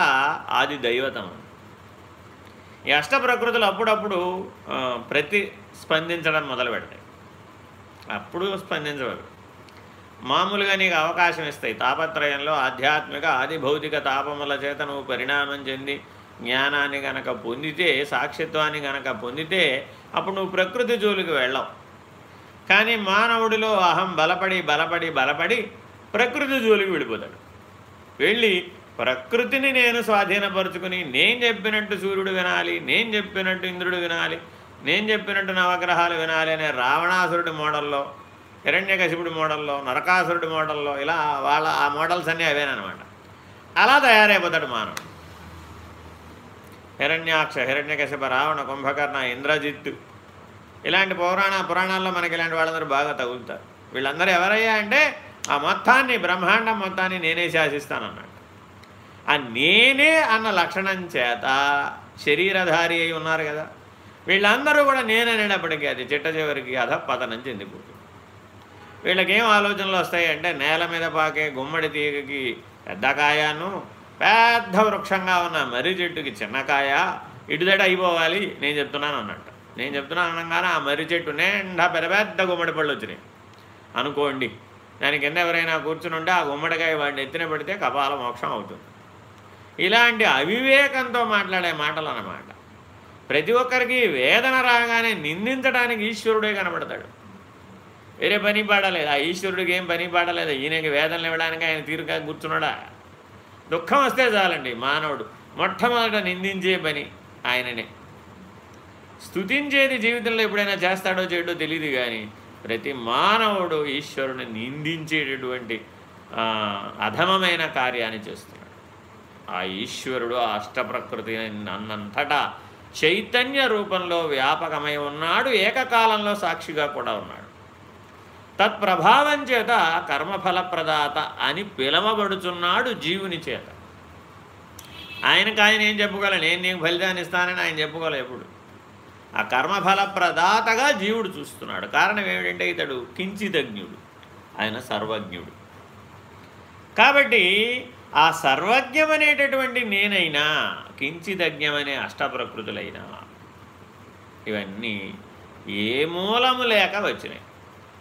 ఆది దైవతం ఈ అష్ట ప్రకృతులు అప్పుడప్పుడు ప్రతి స్పందించడం మొదలు పెడతాయి అప్పుడు స్పందించవరు మామూలుగా నీకు అవకాశం ఇస్తాయి. తాపత్రయంలో ఆధ్యాత్మిక ఆది భౌతిక తాపముల చేత నువ్వు పరిణామం చెంది జ్ఞానాన్ని గనక పొందితే సాక్షిత్వాన్ని గనక పొందితే అప్పుడు నువ్వు ప్రకృతి జోలికి వెళ్ళవు. కానీ మానవుడిలో అహం బలపడి బలపడి బలపడి ప్రకృతి జోలికి వెళ్ళిపోతాడు వెళ్ళి ప్రకృతిని నేను స్వాధీనపరుచుకుని నేను చెప్పినట్టు సూర్యుడు వినాలి నేను చెప్పినట్టు ఇంద్రుడు వినాలి నేను చెప్పినట్టు నవగ్రహాలు వినాలి అనే రావణాసురుడి మోడల్లో హిరణ్యకశిపుడి మోడల్లో నరకాసురుడి మోడల్లో ఇలా వాళ్ళ ఆ మోడల్స్ అన్నీ అవేనమాట అలా తయారైపోతాడు మానవుడు. హిరణ్యాక్ష హిరణ్యకశిప రావణ కుంభకర్ణ ఇంద్రజిత్తు ఇలాంటి పౌరాణ పురాణాల్లో మనకి ఇలాంటి వాళ్ళందరూ బాగా తగులుతారు. వీళ్ళందరూ ఎవరయ్యా అంటే ఆ మొత్తాన్ని బ్రహ్మాండం మొత్తాన్ని నేనే శాసిస్తానన్నాడు. ఆ నేనే అన్న లక్షణం చేత శరీరధారి అయి ఉన్నారు కదా. వీళ్ళందరూ కూడా నేననేటప్పటికీ అది చిట్ట చివరికి అధపతనం చెందిపోతుంది. వీళ్ళకేం ఆలోచనలు వస్తాయంటే నేల మీద పాకే గుమ్మడి తీగకి పెద్ద కాయను పెద్ద వృక్షంగా ఉన్న మర్రి చెట్టుకి చిన్నకాయ ఇటుదట అయిపోవాలి నేను చెప్తున్నాను అన్నట్టు. నేను చెప్తున్నాను అనగానే ఆ మర్రి చెట్టు నిండా పెద్ద పెద్ద గుమ్మడి పళ్ళు వచ్చినాయి. అనుకోండి దాని కింద ఎవరైనా కూర్చుని ఉంటే ఆ గుమ్మడికాయ వాడిని ఎత్తిన పెడితే కపాల మోక్షం అవుతుంది. ఇలాంటి అవివేకంతో మాట్లాడే మాటలు అన్నమాట. ప్రతి ఒక్కరికి వేదన రాగానే నిందించడానికి ఈశ్వరుడే కనబడతాడు. వేరే పని పాడలేదు. ఆ ఈశ్వరుడికి ఏం పని పాడలేదు. ఈయనకి వేదనలు ఇవ్వడానికి ఆయన తీరుగా కూర్చున్నాడా? దుఃఖం వస్తే చాలండి మానవుడు. మొట్టమొదట నిందించే పని ఆయననే. స్థుతించేది జీవితంలో ఎప్పుడైనా చేస్తాడో చేయడో తెలియదు కానీ ప్రతి మానవుడు ఈశ్వరుని నిందించేటటువంటి అధమమైన కార్యాన్ని చేస్తున్నాడు. ఆ ఈశ్వరుడు ఆ అష్టప్రకృతి అన్నంతటా చైతన్య రూపంలో వ్యాపకమై ఉన్నాడు ఏకకాలంలో సాక్షిగా కూడా ఉన్నాడు. తత్ప్రభావం చేత కర్మఫలప్రదాత అని పిలవబడుచున్నాడు జీవుని చేత. ఆయనకు ఆయన ఏం చెప్పుకోలే నేను నీకు ఫలితాన్ని ఇస్తానని ఆయన చెప్పుకోలే ఎప్పుడు. ఆ కర్మఫలప్రదాతగా జీవుడు చూస్తున్నాడు. కారణం ఏమిటంటే ఇతడు కించితజ్ఞుడు ఆయన సర్వజ్ఞుడు. కాబట్టి ఆ సర్వజ్ఞమనేటటువంటి నేనైనా కించిదజ్ఞమనే అష్టప్రకృతులైన ఇవన్నీ ఏ మూలము లేక వచ్చినాయి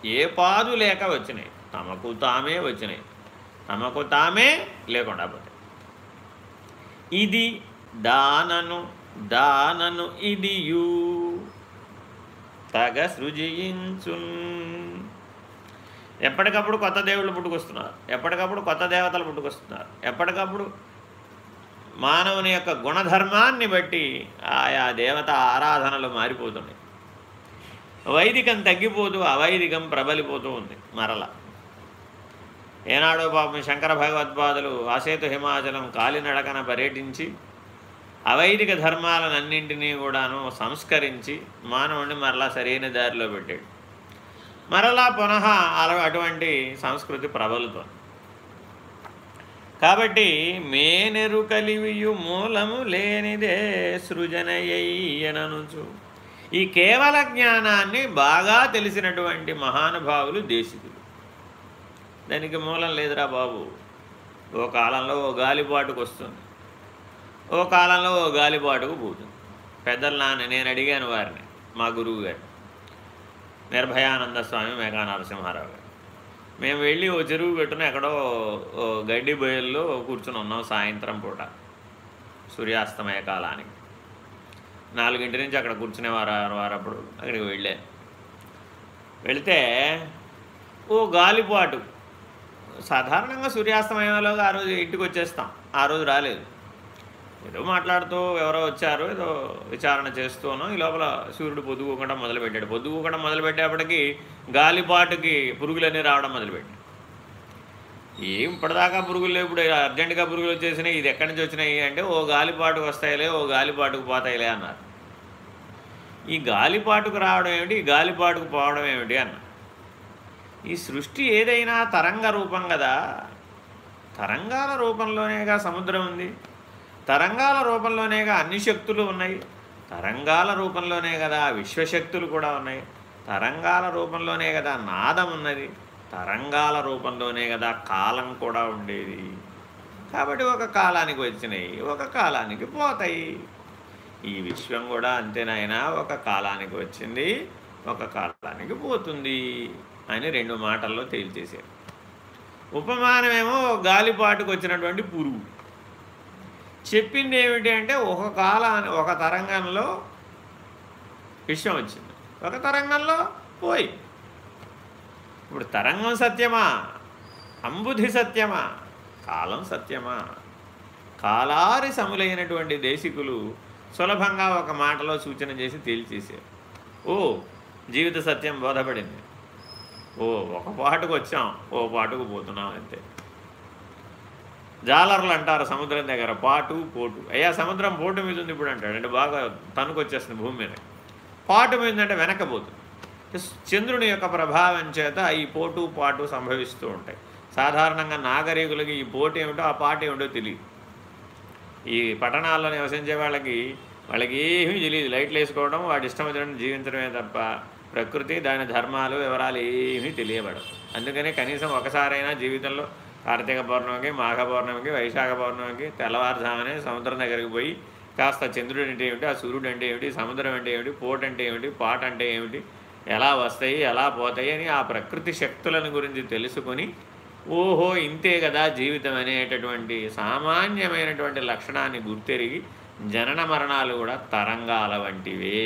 ఏ పాదు లేక వచ్చినాయి తమకు తామే వచ్చినాయి తమకు తామే లేకుండా పోతాయి. ఇది దానను దానను ఇదియు తగ సృజించున్. ఎప్పటికప్పుడు కొత్త దేవుళ్ళు పుట్టుకొస్తున్నారు ఎప్పటికప్పుడు కొత్త దేవతలు పుట్టుకొస్తున్నారు ఎప్పటికప్పుడు మానవుని యొక్క గుణధర్మాన్ని బట్టి ఆయా దేవత ఆరాధనలు మారిపోతున్నాయి. వైదికం తగ్గిపోతూ అవైదికం ప్రబలిపోతూ ఉంది మరల. ఏనాడో పాపం శంకర భగవత్పాదులు ఆసేతు హిమాచలం కాలినడకన పర్యటించి అవైదిక ధర్మాలన్నింటినీ కూడాను సంస్కరించి మానవుడిని మరలా సరైన దారిలో పెట్టాడు. మరలా పునః అటువంటి సంస్కృతి ప్రబలుతోంది. కాబట్టి మేనెరు కలివియు మూలము లేనిదే సృజనయ్యననుచు. ఈ కేవల జ్ఞానాన్ని బాగా తెలిసినటువంటి మహానుభావులు దేశికులు. దానికి మూలం లేదురా బాబు. ఓ కాలంలో ఓ గాలిపాటుకు వస్తుంది. ఓ కాలంలో ఓ గాలిపాటుకు పోతుంది. పెద్దలు నాన్న నేను అడిగాను వారిని మా గురువు గారు. నిర్భయానంద స్వామి మేఘా నరసింహారావు గారు. మేము వెళ్ళి ఓ చెరువు పెట్టున ఎక్కడో గడ్డి బయల్లో కూర్చుని ఉన్నాం సాయంత్రం పూట సూర్యాస్తమయ కాలానికి. నాలుగింటి నుంచి అక్కడ కూర్చునేవారు వారప్పుడు అక్కడికి వెళ్ళే. వెళితే ఓ గాలిపాటు. సాధారణంగా సూర్యాస్తమయంలో ఆ రోజు ఇంటికి వచ్చేస్తాం. ఆ రోజు రాలేదు. ఏదో మాట్లాడుతూ ఎవరో వచ్చారు ఏదో విచారణ చేస్తూనో. ఈ లోపల సూర్యుడు పొద్దుకోకుండా మొదలుపెట్టాడు. పొద్దుకోకుండా మొదలుపెట్టేపటికి గాలిపాటుకి పురుగులన్నీ రావడం మొదలుపెట్టాడు ఏం ఇప్పటిదాకా పురుగులు లేవు. ఇప్పుడు అర్జెంటుగా పురుగులు వచ్చేసినాయి. ఇది ఎక్కడి నుంచి వచ్చినాయి అంటే ఓ గాలిపాటుకు వస్తాయిలే ఓ గాలిపాటుకు పోతాయిలే అన్నారు. ఈ గాలిపాటుకు రావడం ఏమిటి? ఈ గాలిపాటుకు పోవడం ఏమిటి అన్న ఈ సృష్టి ఏదైనా తరంగ రూపం కదా. తరంగాల రూపంలోనేగా సముద్రం ఉంది. తరంగాల రూపంలోనేగా అన్ని శక్తులు ఉన్నాయి. తరంగాల రూపంలోనే కదా విశ్వశక్తులు కూడా ఉన్నాయి. తరంగాల రూపంలోనే కదా నాదం ఉన్నది. తరంగాల రూపంలోనే కదా కాలం కూడా ఉండేది. కాబట్టి ఒక కాలానికి వచ్చినాయి ఒక కాలానికి పోతాయి. ఈ విశ్వం కూడా అంతేనైనా ఒక కాలానికి వచ్చింది ఒక కాలానికి పోతుంది అని రెండు మాటల్లో తేల్చేశారు. ఉపమానమేమో గాలిపాటుకు వచ్చినటువంటి పురుగు. చెప్పింది ఏమిటి అంటే ఒక కాలాన్ని ఒక తరంగంలో విషయం వచ్చింది. ఒక తరంగంలో పోయి. ఇప్పుడు తరంగం సత్యమా? అంబుధి సత్యమా? కాలం సత్యమా? కాలారి సములైనటువంటి దేశికులు సులభంగా ఒక మాటలో సూచన చేసి తేల్చేశారు. ఓ జీవిత సత్యం బోధపడింది. ఓ ఒక పాటుకు వచ్చాం ఓ పాటుకు పోతున్నాం అంతే. జాలర్లు అంటారు సముద్రం దగ్గర పాటు పోటు. అయ్యా సముద్రం పోటు మీద ఉంది ఇప్పుడు అంటాడు. అంటే బాగా తనుకొచ్చేస్తుంది భూమి మీద. పాటు మీద అంటే వెనకపోతుంది చంద్రుని యొక్క ప్రభావం చేత ఈ పోటు పాటు సంభవిస్తూ ఉంటాయి. సాధారణంగా నాగరికులకి ఈ పోటు ఏమిటో ఆ పాటు ఏమిటో తెలియదు. ఈ పట్టణాల్లో నివసించే వాళ్ళకి వాళ్ళకి ఏమీ తెలియదు. లైట్లు వేసుకోవడం వాటి ఇష్టం వచ్చినట్టు జీవించడమే తప్ప ప్రకృతి దాని ధర్మాలు వివరాలు ఏమీ తెలియబడవు. అందుకనే కనీసం ఒకసారైనా జీవితంలో కార్తీక పౌర్ణమికి మాఘ పౌర్ణమికి వైశాఖ పౌర్ణమికి తెల్లవారుజామునే సముద్రం దగ్గరికి పోయి కాస్త చంద్రుడు అంటే ఏమిటి ఆ సూర్యుడు అంటే ఏమిటి సముద్రం అంటే ఏమిటి పోట్ అంటే ఏమిటి పాట అంటే ఏమిటి ఎలా వస్తాయి ఎలా పోతాయి అని ఆ ప్రకృతి శక్తులను గురించి తెలుసుకొని ఓహో ఇంతే కదా జీవితం అనేటటువంటి సామాన్యమైనటువంటి లక్షణాన్ని గుర్తెరిగి జనన మరణాలు కూడా తరంగాల వంటివే.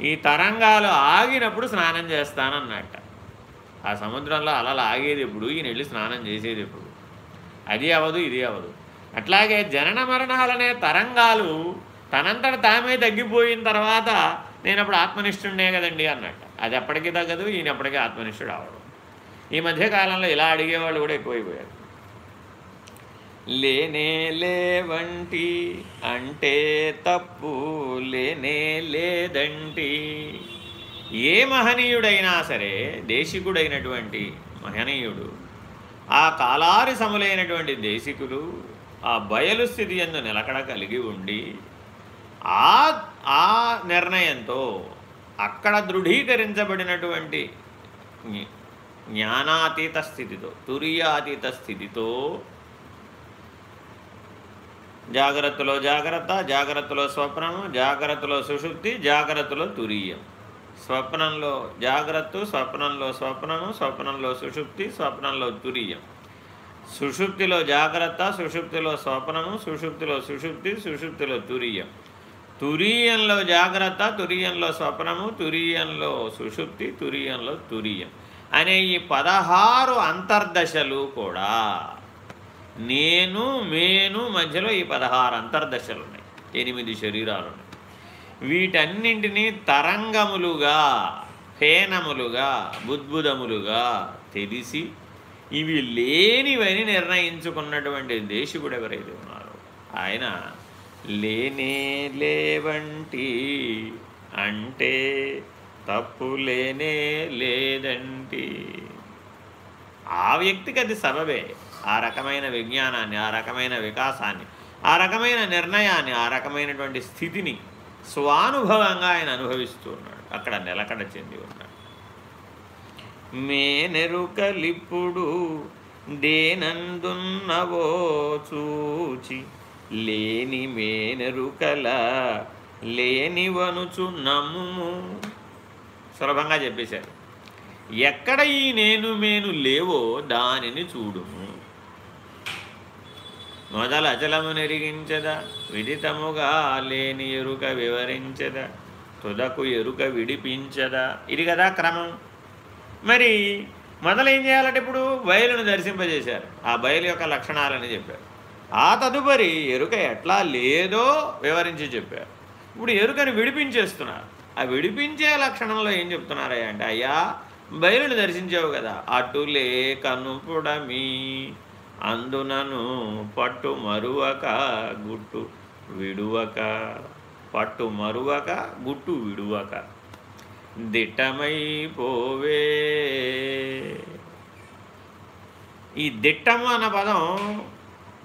ఈ తరంగాలు ఆగినప్పుడు స్నానం చేస్తానన్నట్ట. ఆ సముద్రంలో అలలు ఆగేది ఎప్పుడు? ఈయన వెళ్ళి స్నానం చేసేది ఎప్పుడు? అది అవదు ఇది అవదు అట్లాగే జనన మరణాలనే తరంగాలు తనంతట తామే తగ్గిపోయిన తర్వాత నేను అప్పుడు ఆత్మనిష్ఠుడే కదండి అన్నట్టు. అది ఎప్పటికీ తగ్గదు ఈయన ఎప్పటికీ ఆత్మనిష్ఠుడు అవడం ఈ మధ్యకాలంలో ఇలా అడిగేవాళ్ళు కూడా ఎక్కువైపోయారు. లేనే లేవంటి అంటే తప్పు లేనే లేదంటి. ఏ మహనీయుడైనా సరే దేశికుడైనటువంటి మహనీయుడు ఆ కాలారి సములైనటువంటి దేశికులు ఆ బయలు స్థితి ఎందు నిలకడ కలిగి ఉండి ఆ ఆ నిర్ణయంతో అక్కడ దృఢీకరించబడినటువంటి జ్ఞానాతీత స్థితితో తురియాతీత స్థితితో జాగ్రత్తలో జాగ్రత్త జాగ్రత్తలో స్వప్నము జాగ్రత్తలో సుషుప్తి జాగ్రత్తలో తురియం. స్వప్నంలో జాగ్రత్త స్వప్నంలో స్వప్నము స్వప్నంలో సుషుప్తి స్వప్నంలో తురియం. సుషుప్తిలో జాగ్రత్త సుషుప్తిలో స్వప్నము సుషుప్తిలో సుషుప్తి సుషుప్తిలో తురియం. తురియంలో జాగ్రత్త తురియంలో స్వప్నము తురియంలో సుషుప్తి తురియంలో తురియం. అనే ఈ పదహారు అంతర్దశలు కూడా నేను మేను మధ్యలో ఈ పదహారు అంతర్దశలు ఉన్నాయి. ఎనిమిది శరీరాలు ఉన్నాయి. వీటన్నింటినీ తరంగములుగా ఫేనములుగా బుద్భుదములుగా తెలిసి ఇవి లేనివని నిర్ణయించుకున్నటువంటి దేశికుడు ఎవరైతే ఉన్నారో ఆయన లేనే లేవంటి అంటే తప్పు లేనే లేదంటి. ఆ వ్యక్తికి అది సబబే. ఆ రకమైన విజ్ఞానాన్ని ఆ రకమైన వికాసాన్ని ఆ రకమైన నిర్ణయాన్ని ఆ రకమైనటువంటి స్థితిని స్వానుభవంగా ఆయన అనుభవిస్తూ ఉన్నాడు. అక్కడ నిలకడ చెంది ఉన్నాడు. మేనెరుకలిప్పుడు దేనందున్నవో చూచి లేని మేనెరుకల లేనివనుచు నమ్ము. సులభంగా చెప్పేశారు. ఎక్కడ ఈ నేను మేను లేవో దానిని చూడుము. మొదల అచలము నెరిగించదా విదితముగా లేని ఎరుక వివరించదా? తుదకు ఎరుక విడిపించదా? ఇది కదా క్రమం. మరి మొదలు ఏం చేయాలంటే ఇప్పుడు బయలును దర్శింపజేశారు. ఆ బయలు యొక్క లక్షణాలని చెప్పారు. ఆ తదుపరి ఎరుక ఎట్లా లేదో వివరించి చెప్పారు. ఇప్పుడు ఎరుకని విడిపించేస్తున్నారు. ఆ విడిపించే లక్షణంలో ఏం చెప్తున్నారయ్యా అంటే అయ్యా బయలుని దర్శించావు కదా అటులే కనుపుడమీ. అందునను పట్టు మరువక గుట్టు విడువక పట్టు మరువక గుట్టు విడువక. దిట్టమైపోవే ఈ దిట్టము అన్న పదం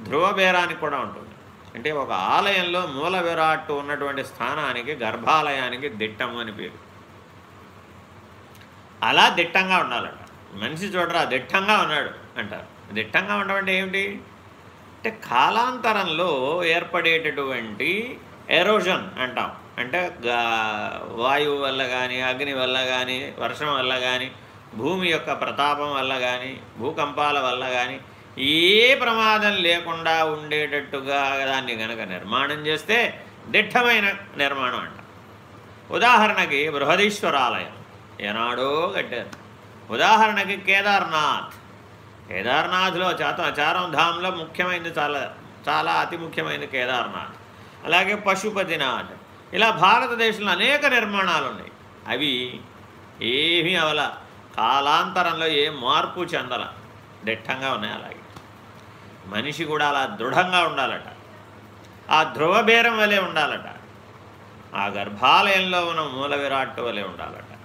ధ్రువబేరానికి కూడా ఉంటుంది. అంటే ఒక ఆలయంలో మూల విరాట్టు ఉన్నటువంటి స్థానానికి గర్భాలయానికి దిట్టము అని పేరు. అలా దిట్టంగా ఉండాలంట. మనిషి చూడరా దిట్టంగా ఉన్నాడు అంటారు. దిట్టంగా ఉండడం అంటే ఏమిటి? అంటే కాలాంతరంలో ఏర్పడేటటువంటి ఎరోజన్ అంటాం. అంటే వాయువు వల్ల కానీ అగ్ని వల్ల కానీ వర్షం వల్ల కానీ భూమి యొక్క ప్రతాపం వల్ల కానీ భూకంపాల వల్ల కానీ ఏ ప్రమాదం లేకుండా ఉండేటట్టుగా దాన్ని కనుక నిర్మాణం చేస్తే దిట్టమైన నిర్మాణం అంట. ఉదాహరణకి బృహదీశ్వరాలయం. ఏనాడో కట్టారు. ఉదాహరణకి కేదార్నాథ్. కేదార్నాథ్లో చాత చారం ధామ్లో ముఖ్యమైనది చాలా చాలా అతి ముఖ్యమైనది కేదార్నాథ్. అలాగే పశుపతినాథ్. ఇలా భారతదేశంలో అనేక నిర్మాణాలు ఉన్నాయి అవి ఏమీ అవల కాలాంతరంలో ఏ మార్పు చెందల. దిట్టంగా ఉన్నాయి అలాగే. మనిషి కూడా అలా దృఢంగా ఉండాలట. ఆ ధ్రువబేరం వలె ఉండాలట. ఆ గర్భాలయంలో ఉన్న మూల విరాట్ వలె ఉండాలట.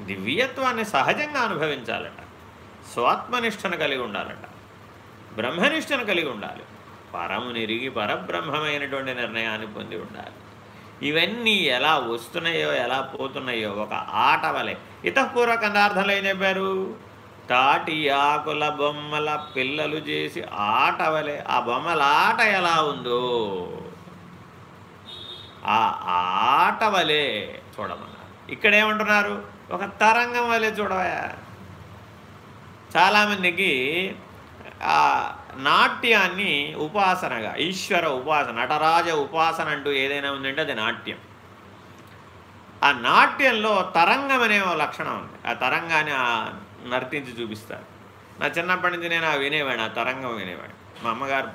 దివ్యత్వాన్ని సహజంగా అనుభవించాలట. స్వాత్మనిష్టను కలిగి ఉండాలట. బ్రహ్మనిష్టను కలిగి ఉండాలి. పరమునిరిగి పరబ్రహ్మమైనటువంటి నిర్ణయాన్ని పొంది ఉండాలి. ఇవన్నీ ఎలా వస్తున్నాయో ఎలా పోతున్నాయో ఒక ఆట వలె. ఇతపూర్వక అర్థంలో ఏం చెప్పారు తాటి ఆకుల బొమ్మల పిల్లలు చేసి ఆట వలె. ఆ బొమ్మల ఆట ఎలా ఉందో? ఆ ఆట వలె చూడమన్నారు. ఇక్కడేమంటున్నారు? ఒక తరంగం వలె చూడవయా చాలామందికి నాట్యాన్ని ఉపాసనగా ఈశ్వర ఉపాసన నటరాజ ఉపాసన అంటూ ఏదైనా ఉందంటే అది నాట్యం. ఆ నాట్యంలో తరంగం అనే లక్షణం ఉంది. ఆ తరంగాన్ని నర్తించి చూపిస్తారు. నా చిన్నప్పటి నుంచి నేను ఆ వినేవాడు ఆ తరంగం వినేవాడు మా అమ్మగారు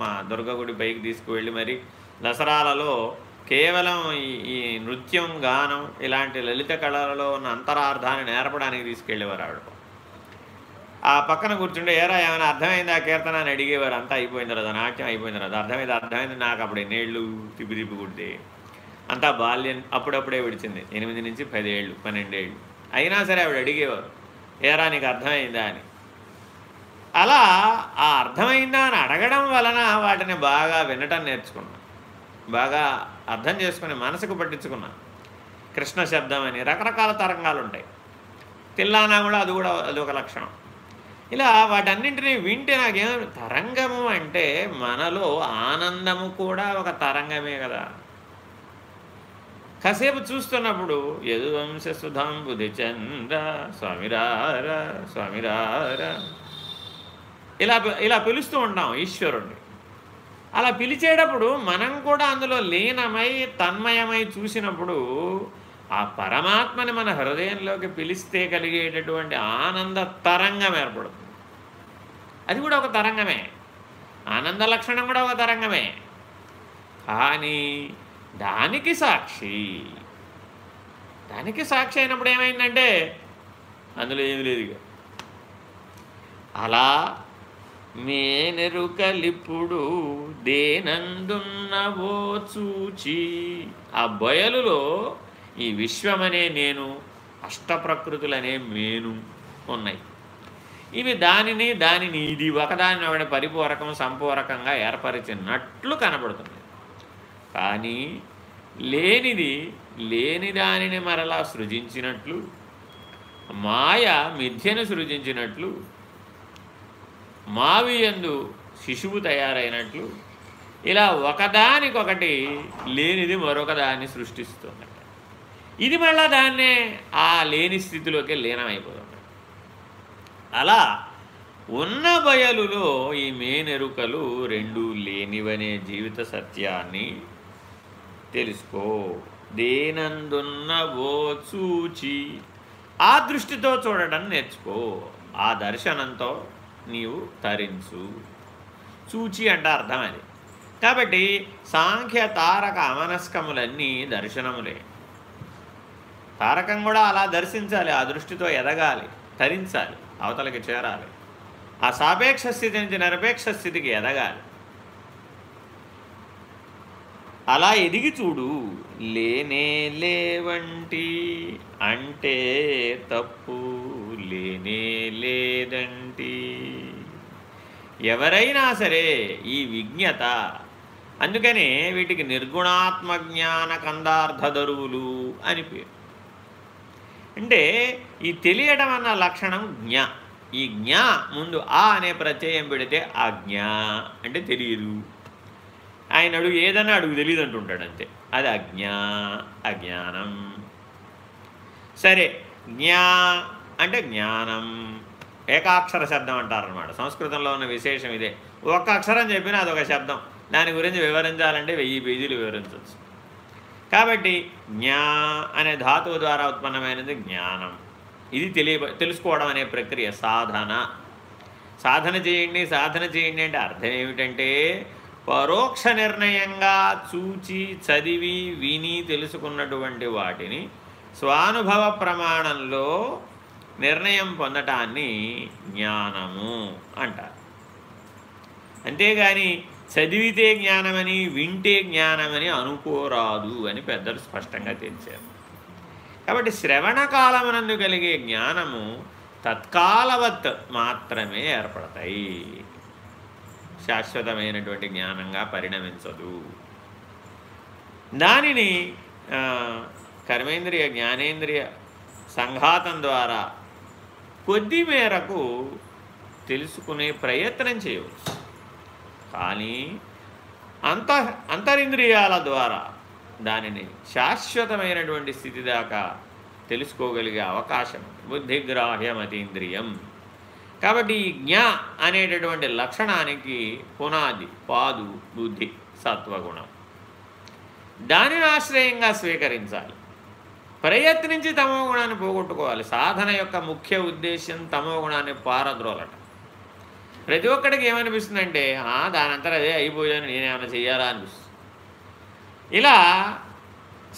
మా దుర్గగుడి పైకి తీసుకువెళ్ళి మరి దసరాలలో కేవలం ఈ నృత్యం గానం ఇలాంటి లలిత కళలలో ఉన్న అంతరార్థాన్ని నేర్పడానికి తీసుకెళ్ళేవారు ఆవిడ. ఆ పక్కన కూర్చుంటే ఏరా ఏమైనా అర్థమైంది ఆ కీర్తన? అని అడిగేవారు. అంతా అయిపోయిన తర్వాత నాట్యం అయిపోయిన తర్వాత అర్థమైంది అర్థమైంది. నాకు అప్పుడు ఎన్నేళ్ళు తిప్పి తిప్పి కుడితే అంతా బాల్యం అప్పుడప్పుడే విడిచింది. ఎనిమిది నుంచి పదేళ్ళు పన్నెండేళ్ళు అయినా సరే ఆవిడ అడిగేవారు ఏరా నీకు అర్థమైందా? అని. అలా ఆ అర్థమైందా అని అడగడం వలన వాటిని బాగా వినటం నేర్చుకున్నా. బాగా అర్థం చేసుకుని మనసుకు పట్టించుకున్నా. కృష్ణ శబ్దం అని రకరకాల తరంగాలు ఉంటాయి తిల్లానా కూడా అది కూడా అదొక లక్షణం. ఇలా వాటన్నింటినీ వింటే నాకేం తరంగము అంటే మనలో ఆనందము కూడా ఒక తరంగమే కదా. కాసేపు చూస్తున్నప్పుడు యదువంశ సుధాంబుది చంద్ర స్వామిరార స్వామిరార. ఇలా ఇలా పిలుస్తూ ఉంటాం ఈశ్వరుణ్ణి. అలా పిలిచేటప్పుడు మనం కూడా అందులో లీనమై తన్మయమై చూసినప్పుడు ఆ పరమాత్మని మన హృదయంలోకి పిలిస్తే కలిగేటటువంటి ఆనంద తరంగం ఏర్పడుతుంది. అది కూడా ఒక తరంగమే. ఆనంద లక్షణం కూడా ఒక తరంగమే. కానీ దానికి సాక్షి దానికి సాక్షి అయినప్పుడు ఏమైందంటే అందులో ఏమి లేదు అలా మేనెరుకలిప్పుడు దేనందున్నవో చూచి ఆ బయలులో ఈ విశ్వమనే నేను అష్టప్రకృతులనే మేను ఉన్నాయి. ఇవి దానిని దానిని ఇది ఒకదాని ఒకటి పరిపూరకం సంపూరకంగా ఏర్పరిచినట్లు కనబడుతుంది కానీ లేనిది లేని దానిని మరలా సృజించినట్లు మాయ మిథ్యను సృజించినట్లు మావియందు శిశువు తయారైనట్లు ఇలా ఒకదానికొకటి లేనిది మరొకదాన్ని సృష్టిస్తుంది. ఇది మళ్ళా దాన్నే ఆ లేని స్థితిలోకి లీనమైపోతుంది అలా ఉన్న బయలులో ఈ మేనెరుకలు రెండు లేనివనే జీవిత సత్యాన్ని తెలుసుకో. దేనందున్న ఓ చూచి ఆ దృష్టితో చూడడం నేర్చుకో. ఆ దర్శనంతో నీవు తరించు. చూచి అంటే అర్థం అది. కాబట్టి సాంఖ్య తారక అమనస్కములన్నీ దర్శనములే. తారకం కూడా అలా దర్శించాలి ఆ దృష్టితో ఎదగాలి తరించాలి అవతలకి చేరాలి. ఆ సాపేక్ష స్థితి నుంచి నిరపేక్ష స్థితికి ఎదగాలి. అలా ఎదిగి చూడు లేనే లేవంటి అంటే తప్పు లేనే లేదంటి. ఎవరైనా సరే ఈ విజ్ఞత అందుకనే వీటికి నిర్గుణాత్మ జ్ఞాన కందార్థధరువులు అని పేరు. అంటే ఈ తెలియడం అన్న లక్షణం జ్ఞ. ఈ జ్ఞ ముందు ఆ అనే ప్రత్యయం పెడితే అజ్ఞ అంటే తెలియదు. ఆయన అడుగు ఏదన్నా అడుగు తెలియదు అంటుంటాడు అంతే. అది అజ్ఞ అజ్ఞానం. సరే జ్ఞా అంటే జ్ఞానం. ఏకాక్షర శబ్దం అంటారనమాట సంస్కృతంలో ఉన్న విశేషం ఇదే. ఒక్క అక్షరం చెప్పినా అదొక శబ్దం. దాని గురించి వివరించాలంటే వెయ్యి పేజీలు వివరించవచ్చు కాబట్టి జ్ఞా అనే ధాతువు ద్వారా ఉత్పన్నమైనది జ్ఞానం. ఇది తెలియ తెలుసుకోవడం అనే ప్రక్రియ సాధన. సాధన చేయండి సాధన చేయండి అంటే అర్థం ఏమిటంటే పరోక్ష నిర్ణయంగా చూచి చదివి విని తెలుసుకున్నటువంటి వాటిని స్వానుభవ ప్రమాణంలో నిర్ణయం పొందటాన్ని జ్ఞానము అంటారు. అంతేగాని చదివితే జ్ఞానమని వింటే జ్ఞానమని అనుకోరాదు అని పెద్దలు స్పష్టంగా తెలిసారు కాబట్టి శ్రవణ కాలమునందు కలిగే జ్ఞానము తత్కాలవత్ మాత్రమే ఏర్పడతాయి. శాశ్వతమైనటువంటి జ్ఞానంగా పరిణమించదు. దానిని కర్మేంద్రియ జ్ఞానేంద్రియ సంఘాతం ద్వారా కొద్ది మేరకు తెలుసుకునే ప్రయత్నం చేయవచ్చు. కానీ అంత అంతరింద్రియాల ద్వారా దానిని శాశ్వతమైనటువంటి స్థితి దాకా తెలుసుకోగలిగే అవకాశం బుద్ధిగ్రాహ్యమతీంద్రియం. కాబట్టి ఈ జ్ఞ అనేటటువంటి లక్షణానికి పునాది పాదు బుద్ధి సత్వగుణం. దానిని ఆశ్రయంగా స్వీకరించాలి. ప్రయత్నించి తమో గుణాన్ని పోగొట్టుకోవాలి. సాధన యొక్క ముఖ్య ఉద్దేశం తమో గుణాన్ని పారద్రోలట. ప్రతి ఒక్కడికి ఏమనిపిస్తుందంటే దానంతా అదే అయిపోయాను నేనేమైనా చెయ్యాలా? అనిపిస్తుంది. ఇలా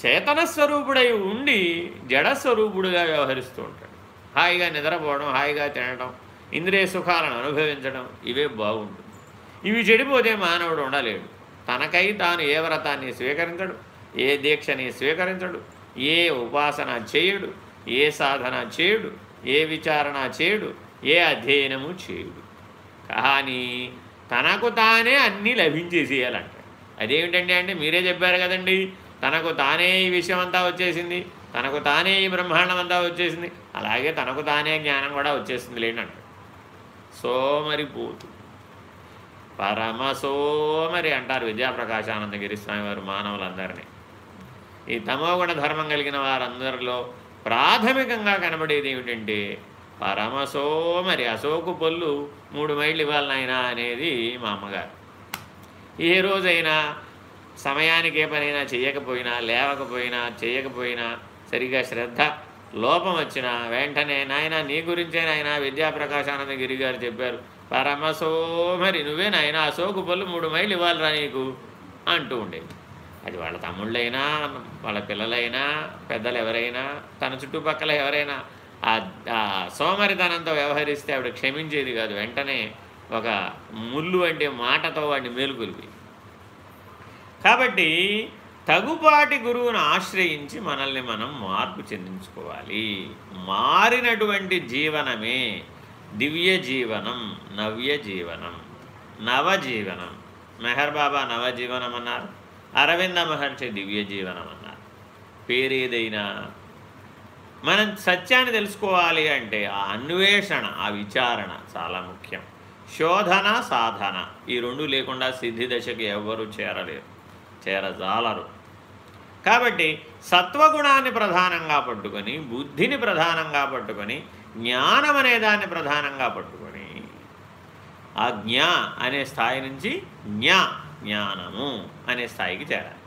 చేతన స్వరూపుడై ఉండి జడస్వరూపుడుగా వ్యవహరిస్తూ ఉంటాడు. హాయిగా నిద్రపోవడం హాయిగా తినడం ఇంద్రియ సుఖాలను అనుభవించడం ఇవే బాగుంటుంది. ఇవి చెడిపోతే మానవుడు ఉండలేడు. తనకై తాను ఏ వ్రతాన్ని స్వీకరించడు ఏ దీక్షని స్వీకరించడు ఏ ఉపాసన చేయడు ఏ సాధన చేయడు ఏ విచారణ చేయడు ఏ అధ్యయనము చేయడు. కానీ తనకు తానే అన్నీ లభించేసేయాలంట. అదేమిటండి అంటే మీరే చెప్పారు కదండి తనకు తానే ఈ విషయం అంతా వచ్చేసింది తనకు తానే ఈ బ్రహ్మాండం అంతా వచ్చేసింది అలాగే తనకు తానే జ్ఞానం కూడా వచ్చేసింది లేనంట సోమరిపోతు పరమ సోమరి అంటారు విద్యాప్రకాశానందగిరి స్వామి వారు మానవులందరినీ. ఈ తమోగుణ ధర్మం కలిగిన వారందరిలో ప్రాథమికంగా కనబడేది ఏమిటంటే పరమసోమరి అశోకు పొల్లు మూడు మైళ్ళు ఇవ్వాలనైనా అనేది మా అమ్మగారు. ఏ రోజైనా సమయానికి ఏ పనైనా చేయకపోయినా లేవకపోయినా చేయకపోయినా సరిగా శ్రద్ధ లోపం వచ్చిన వెంటనే నాయన నీ గురించే నాయన విద్యాప్రకాశానంద గిరి గారు చెప్పారు. పరమసోమరి నువ్వే నాయన అశోకు పళ్ళు మూడు మైళ్ళు ఇవ్వాలిరా నీకు అంటూ ఉండేది. అది వాళ్ళ తమ్ముళ్ళైనా వాళ్ళ పిల్లలైనా పెద్దలు ఎవరైనా తన చుట్టుపక్కల ఎవరైనా ఆ సోమరితనంతో వ్యవహరిస్తే ఆవిడ క్షమించేది కాదు వెంటనే ఒక ముళ్ళు అంటే మాటతో వాడిని మేలుకొలిపి. కాబట్టి తగుపాటి గురువును ఆశ్రయించి మనల్ని మనం మార్పు చెందించుకోవాలి. మారినటువంటి జీవనమే దివ్య జీవనం నవ్య జీవనం నవజీవనం మెహర్ బాబా నవజీవనం అన్నారు అరవింద మహర్షి దివ్య జీవనం అన్నారు పేరేదైనా మనం సత్యాన్ని తెలుసుకోవాలి అంటే ఆ అన్వేషణ ఆ విచారణ చాలా ముఖ్యం. శోధన సాధన. ఈ రెండు లేకుండా సిద్ధి దశకి ఎవ్వరూ చేరలేరు చేరజాలరు. కాబట్టి సత్వగుణాన్ని ప్రధానంగా పట్టుకొని బుద్ధిని ప్రధానంగా పట్టుకొని జ్ఞానం అనే దాన్ని ప్రధానంగా పట్టుకొని ఆ జ్ఞా అనే స్థాయి నుంచి జ్ఞా జ్ఞానము అనే స్థాయికి చేరాలి.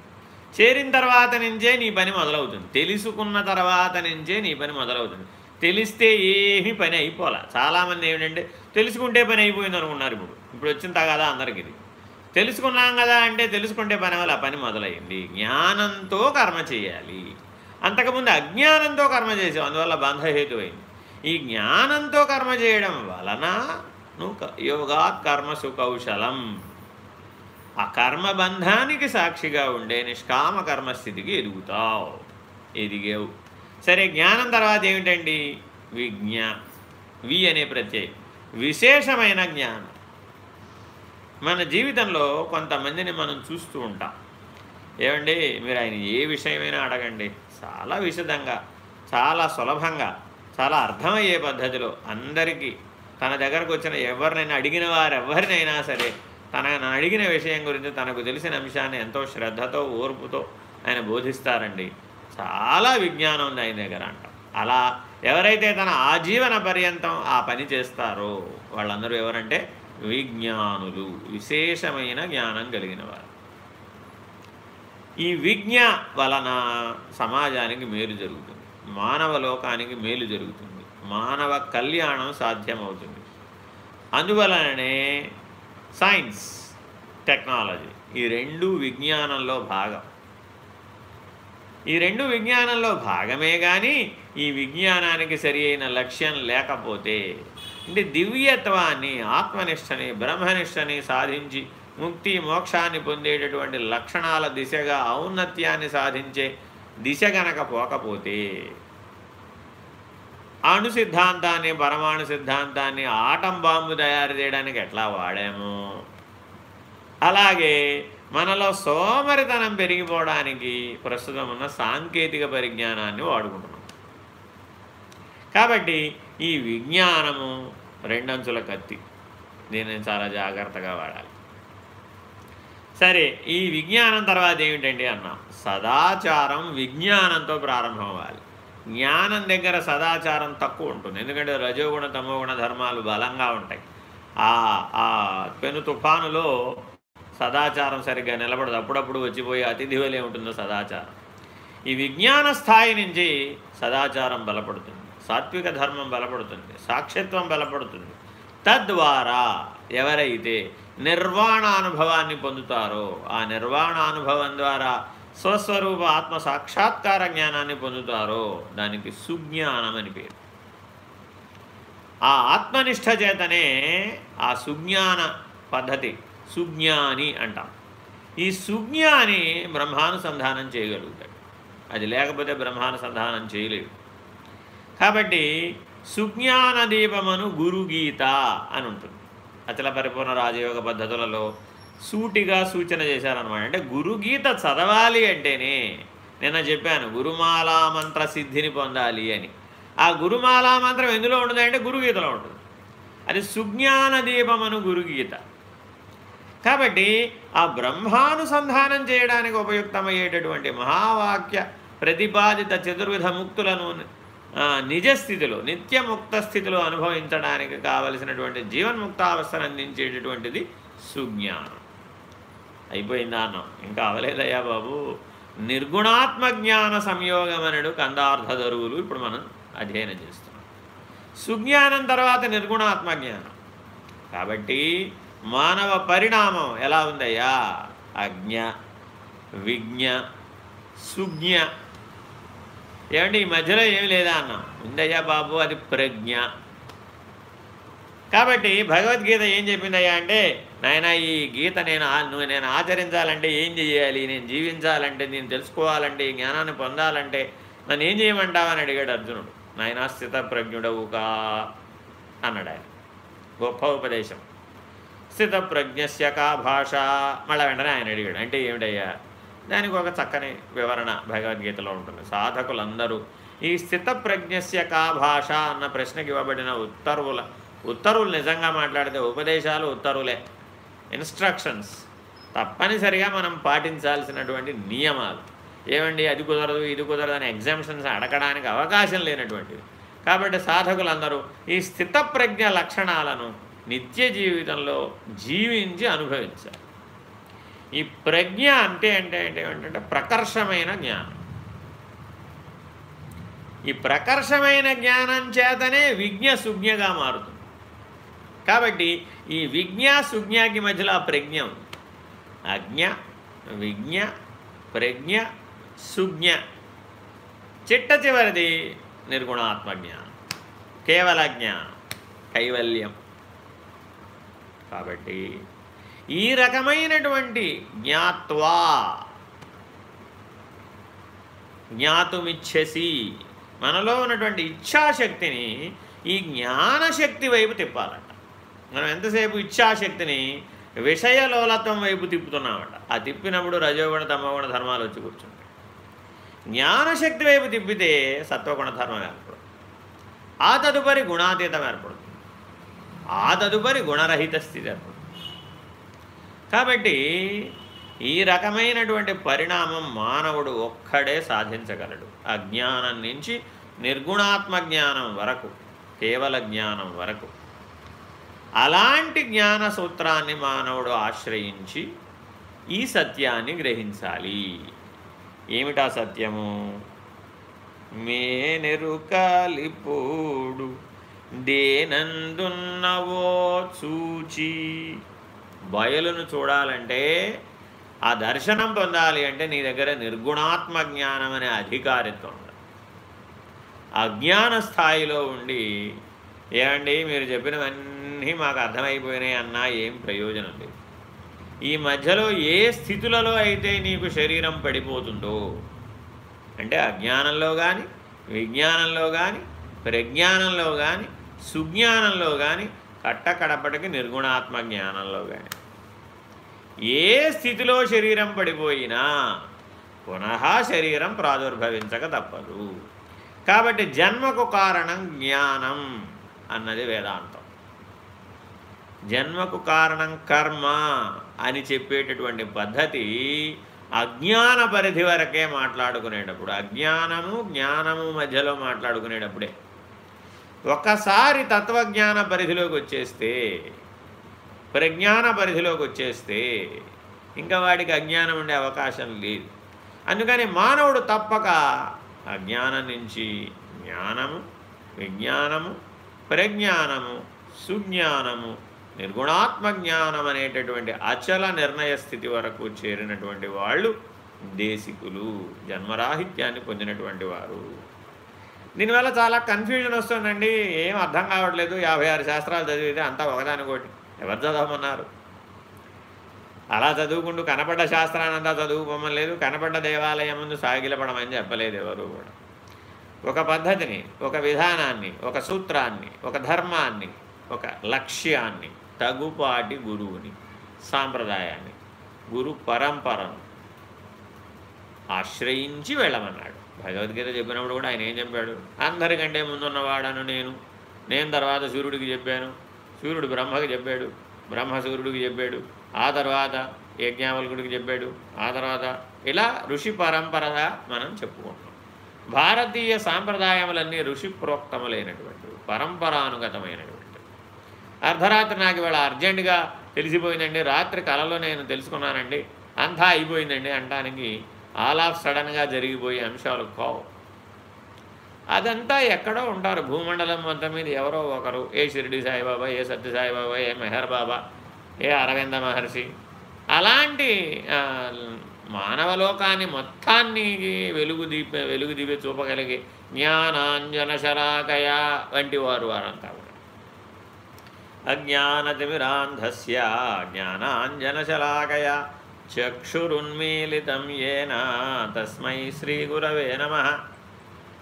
చేరిన తర్వాత నుంచే నీ పని మొదలవుతుంది. తెలుసుకున్న తర్వాత నుంచే నీ పని మొదలవుతుంది. తెలిస్తే ఏమి పని అయిపోలే. చాలామంది ఏమిటంటే తెలుసుకుంటే పని అయిపోయింది అనుకున్నారు ఇప్పుడు. ఇప్పుడు వచ్చిన కదా అందరికి ఇది. తెలుసుకున్నాం కదా అంటే తెలుసుకుంటే పని వల్ల పని మొదలైంది జ్ఞానంతో కర్మ చేయాలి. అంతకుముందు అజ్ఞానంతో కర్మ చేసావు అందువల్ల బంధహేతు అయింది. ఈ జ్ఞానంతో కర్మ చేయడం వలన నువ్వు యోగాత్ కర్మసు కౌశలం. ఆ కర్మబంధానికి సాక్షిగా ఉండే నిష్కామ కర్మస్థితికి ఎదుగుతావు. ఎదిగేవు. సరే జ్ఞానం తర్వాత ఏమిటండి? విజ్ఞా. వి అనే ప్రత్యయం. విశేషమైన జ్ఞానం. మన జీవితంలో కొంతమందిని మనం చూస్తూ ఉంటాం. ఏమండి? మీరు ఆయన ఏ విషయమైనా అడగండి. చాలా విశదంగా చాలా సులభంగా చాలా అర్థమయ్యే పద్ధతిలో అందరికీ తన దగ్గరకు వచ్చిన ఎవరినైనా అడిగిన వారెవరినైనా సరే తన అడిగిన విషయం గురించి తనకు తెలిసిన అంశాన్ని ఎంతో శ్రద్ధతో ఓర్పుతో ఆయన బోధిస్తారండి. చాలా విజ్ఞానం ఉంది ఆయన దగ్గర అంట. అలా ఎవరైతే తన ఆజీవన పర్యంతం ఆ పని చేస్తారో వాళ్ళందరూ ఎవరంటే విజ్ఞానులు విశేషమైన జ్ఞానం కలిగిన వారు. ఈ విజ్ఞ వలన సమాజానికి మేలు జరుగుతుంది. మానవ లోకానికి మేలు జరుగుతుంది. మానవ కళ్యాణం సాధ్యమవుతుంది. అందువలననే సైన్స్ టెక్నాలజీ ఈ రెండు విజ్ఞానంలో భాగం. ఈ రెండు విజ్ఞానంలో భాగమే కానీ ఈ విజ్ఞానానికి సరి అయిన లక్ష్యం లేకపోతే అంటే దివ్యత్వాన్ని ఆత్మనిష్టని బ్రహ్మనిష్టని సాధించి ముక్తి మోక్షాన్ని పొందేటటువంటి లక్షణాల దిశగా ఔన్నత్యాన్ని సాధించే దిశ గనక పోకపోతే అణు సిద్ధాంతాన్ని పరమాణు సిద్ధాంతాన్ని ఆటం బాంబు తయారు చేయడానికి ఎట్లా వాడాము? అలాగే మనలో సోమరితనం పెరిగిపోవడానికి ప్రస్తుతం ఉన్న సాంకేతిక పరిజ్ఞానాన్ని వాడుకుంటున్నాం. కాబట్టి ఈ విజ్ఞానము రెండంచుల కత్తి. దీనిని చాలా జాగ్రత్తగా వాడాలి. సరే ఈ విజ్ఞానం తర్వాత ఏమిటండి అన్నాం. సదాచారం విజ్ఞానంతో ప్రారంభం అవ్వాలి. జ్ఞానం దగ్గర సదాచారం తక్కువ ఉంటుంది. ఎందుకంటే రజోగుణ తమోగుణ ధర్మాలు బలంగా ఉంటాయి. ఆ పెను తుఫానులో సదాచారం సరిగ్గా నిలబడదు. అప్పుడప్పుడు వచ్చిపోయే అతిథి వలే ఉంటుందో సదాచారం. ఈ విజ్ఞాన స్థాయి నుంచి సదాచారం బలపడుతుంది. సాత్విక ధర్మం బలపడుతుంది. సాక్షిత్వం బలపడుతుంది. తద్వారా ఎవరైతే నిర్వాణానుభవాన్ని పొందుతారో ఆ నిర్వాణానుభవం ద్వారా స్వస్వరూప ఆత్మ సాక్షాత్కార జ్ఞానాన్ని పొందుతారో దానికి సుజ్ఞానం అని పేరు. ఆ ఆత్మనిష్ట చేతనే ఆ సుజ్ఞాన పద్ధతి సుజ్ఞాని అంటాం. ఈ సుజ్ఞాని బ్రహ్మానుసంధానం చేయగలుగుతాడు. అది లేకపోతే బ్రహ్మానుసంధానం చేయలేడు. కాబట్టి సుజ్ఞాన దీపమను గురుగీత అని ఉంటుంది. అచల పరిపూర్ణ రాజయోగ పద్ధతులలో సూటిగా సూచన చేశారనమాట అంటే గురుగీత చదవాలి అంటేనే నిన్న చెప్పాను గురుమాలా మంత్ర సిద్ధిని పొందాలి అని. ఆ గురుమాలా మంత్రం ఎందులో ఉంటుంది అంటే గురుగీతలో ఉంటుంది. అది సుజ్ఞాన దీపమను గురుగీత. కాబట్టి ఆ బ్రహ్మానుసంధానం చేయడానికి ఉపయుక్తమయ్యేటటువంటి మహావాక్య ప్రతిపాదిత చతుర్విధ ముక్తులను నిజస్థితిలో నిత్యముక్త స్థితిలో అనుభవించడానికి కావలసినటువంటి జీవన్ముక్తావస్థను అందించేటటువంటిది సుజ్ఞానం. అయిపోయిందా అన్నాం. ఇంకా అవలేదయ్యా బాబు. నిర్గుణాత్మ జ్ఞాన సంయోగమనుడు కందార్థదరువులు ఇప్పుడు మనం అధ్యయనం చేస్తున్నాం. సుజ్ఞానం తర్వాత నిర్గుణాత్మ జ్ఞానం కాబట్టి మానవ పరిణామం ఎలా ఉందయ్యా? అజ్ఞ విజ్ఞ సుజ్ఞ. ఏమండి ఈ మధ్యలో ఏమి లేదా అన్నాం? ఉందయ్యా బాబు అది ప్రజ్ఞ. కాబట్టి భగవద్గీత ఏం చెప్పిందయ్యా అంటే నాయన ఈ గీత నేను నువ్వు నేను ఆచరించాలంటే ఏం చేయాలి నేను జీవించాలంటే నేను తెలుసుకోవాలంటే ఈ జ్ఞానాన్ని పొందాలంటే నన్ను ఏం చేయమంటావని అడిగాడు అర్జునుడు. నాయనా స్థిత ప్రజ్ఞుడవుకా అన్నాడు ఆయన. గొప్ప ఉపదేశం. స్థిత ప్రజ్ఞస్య కా భాష? మళ్ళీ వెంటనే ఆయన అడిగాడు. అంటే ఏమిటయ్యా? దానికి ఒక చక్కని వివరణ భగవద్గీతలో ఉంటుంది. సాధకులందరూ ఈ స్థిత ప్రజ్ఞస్య కా భాష అన్న ప్రశ్నకి ఇవ్వబడిన ఉత్తర్వుల ఉత్తర్వులు నిజంగా మాట్లాడితే ఉపదేశాలు ఉత్తర్వులే. ఇన్స్ట్రక్షన్స్. తప్పనిసరిగా మనం పాటించాల్సినటువంటి నియమాలు. ఏమండి? అది కుదరదు ఇది కుదరదు అని ఎగ్జామ్షన్స్ అడగడానికి అవకాశం లేనటువంటిది కాబట్టి సాధకులందరూ ఈ స్థితప్రజ్ఞ లక్షణాలను నిత్య జీవితంలో జీవించి అనుభవించాలి. ఈ ప్రజ్ఞ అంటే అంటే అంటే ఏంటంటే ప్రకర్షమైన జ్ఞానం. ఈ ప్రకర్షమైన జ్ఞానం చేతనే విజ్ఞ సుజ్ఞగా మారుతుంది. కాబట్టి ఈ విజ్ఞ సుజ్ఞకి మధ్యలో ప్రజ్ఞ ఉంది. అజ్ఞ విజ్ఞ ప్రజ్ఞ సుజ్ఞ. చిట్ట చివరిది నిర్గుణాత్మజ్ఞ కేవలజ్ఞ కేవల జ్ఞానం కైవల్యం. కాబట్టి ఈ రకమైనటువంటి జ్ఞాత్వా జ్ఞాతుమిచ్చసి మనలో ఉన్నటువంటి ఇచ్ఛాశక్తిని ఈ జ్ఞానశక్తి వైపు తిప్పాలట. మనం ఎంతసేపు ఇచ్ఛాశక్తిని విషయలోలత్వం వైపు తిప్పుతున్నామట. ఆ తిప్పినప్పుడు రజోగుణ తమోగుణ ధర్మాలు వచ్చి కూర్చుంటాయి. జ్ఞానశక్తి వైపు తిప్పితే సత్వగుణ ధర్మం ఏర్పడుతుంది. ఆ తదుపరి గుణాతీతం ఏర్పడుతుంది. ఆ తదుపరి గుణరహిత స్థితి ఏర్పడుతుంది. కాబట్టి ఈ రకమైనటువంటి పరిణామం మానవుడు ఒక్కడే సాధించగలడు. అజ్ఞానం నుంచి నిర్గుణాత్మ జ్ఞానం వరకు కేవల జ్ఞానం వరకు. అలాంటి జ్ఞాన సూత్రాన్ని మానవుడు ఆశ్రయించి ఈ సత్యాన్ని గ్రహించాలి. ఏమిటా సత్యము? మేనెరుకాలిపోడు దేనందున్నవో చూచి. బయలును చూడాలంటే ఆ దర్శనం పొందాలి అంటే నీ దగ్గర నిర్గుణాత్మ జ్ఞానం అనే అధికారిత్వం ఉండాలి. అజ్ఞాన స్థాయిలో ఉండి ఏమండి మీరు చెప్పినవన్నీ మాకు అర్థమైపోయినాయి అన్నా ఏం ప్రయోజనం లేదు. ఈ మధ్యలో ఏ స్థితులలో అయితే నీకు శరీరం పడిపోతుందో అంటే అజ్ఞానంలో కానీ విజ్ఞానంలో కానీ ప్రజ్ఞానంలో కానీ సుజ్ఞానంలో కానీ కట్టకడపటికి నిర్గుణాత్మ జ్ఞానంలో కానీ ఏ స్థితిలో శరీరం పడిపోయినా పునః శరీరం ప్రాదుర్భవించక తప్పదు. కాబట్టి జన్మకు కారణం జ్ఞానం. అన్నది వేదాంతం. జన్మకు కారణం కర్మ అని చెప్పేటటువంటి పద్ధతి అజ్ఞాన పరిధి వరకే మాట్లాడుకునేటప్పుడు అజ్ఞానము జ్ఞానము మధ్యలో మాట్లాడుకునేటప్పుడే. ఒకసారి తత్వజ్ఞాన పరిధిలోకి వచ్చేస్తే ప్రజ్ఞాన పరిధిలోకి వచ్చేస్తే ఇంకా వాడికి అజ్ఞానం ఉండే అవకాశం లేదు. అందుకని మానవుడు తప్పక అజ్ఞానం నుంచి జ్ఞానము విజ్ఞానము ప్రజ్ఞానము సుజ్ఞానము నిర్గుణాత్మ జ్ఞానం అనేటటువంటి అచల నిర్ణయ స్థితి వరకు చేరినటువంటి వాళ్ళు దేశికులు జన్మరాహిత్యాన్ని పొందినటువంటి వారు. దీనివల్ల చాలా కన్ఫ్యూజన్ వస్తుందండి. ఏం అర్థం కావట్లేదు. యాభై ఆరు శాస్త్రాలు చదివితే అంతా ఒకదానికోటి ఎవరు చదవమన్నారు? అలా చదువుకుంటూ కనపడ్డ శాస్త్రాన్ని అంతా చదువుకోమని లేదు. కనపడ్డ దేవాలయం ముందు సాగిలపడమని చెప్పలేదు ఎవరు కూడా. ఒక పద్ధతిని ఒక విధానాన్ని ఒక సూత్రాన్ని ఒక ధర్మాన్ని ఒక లక్ష్యాన్ని తగుపాటి గురువుని సాంప్రదాయాన్ని గురు పరంపరను ఆశ్రయించి వెళ్ళమన్నాడు. భగవద్గీత చెప్పినప్పుడు కూడా ఆయన ఏం చెప్పాడు? అందరికంటే ముందున్నవాడను నేను. నేను తర్వాత సూర్యుడికి చెప్పాను. సూర్యుడు బ్రహ్మకి చెప్పాడు. బ్రహ్మ సూర్యుడికి చెప్పాడు. ఆ తర్వాత యజ్ఞావల్కుడికి చెప్పాడు. ఆ తర్వాత ఇలా ఋషి పరంపరగా మనం చెప్పుకుంటాం భారతీయ సాంప్రదాయములన్నీ ఋషి ప్రోక్తములైనటువంటివి పరంపరానుగతమైనటువంటి. అర్ధరాత్రి నాకు ఇవాళ అర్జెంటుగా తెలిసిపోయిందండి. రాత్రి కళలో నేను తెలుసుకున్నానండి. అంతా అయిపోయిందండి. అంటానికి ఆల్ ఆఫ్ సడన్గా జరిగిపోయే అంశాలు కావు. అదంతా ఎక్కడో ఉంటారు. భూమండలం అంతా మీద ఎవరో ఒకరు. ఏ షిరిడి సాయిబాబా ఏ సత్య సాయిబాబా ఏ మెహర్ బాబా ఏ అరవింద మహర్షి. అలాంటి మానవలోకాన్ని మొత్తాన్ని వెలుగు దీప వెలుగు దీపే చూపగలిగే జ్ఞానాంజన శరాకయ వంటి వారు వారంతా కూడా. అజ్ఞానతిమిరాంధస్య జ్ఞానాంజనశలాకయ చక్షురున్మీలితం ఏన తస్మై శ్రీ గురవే నమ.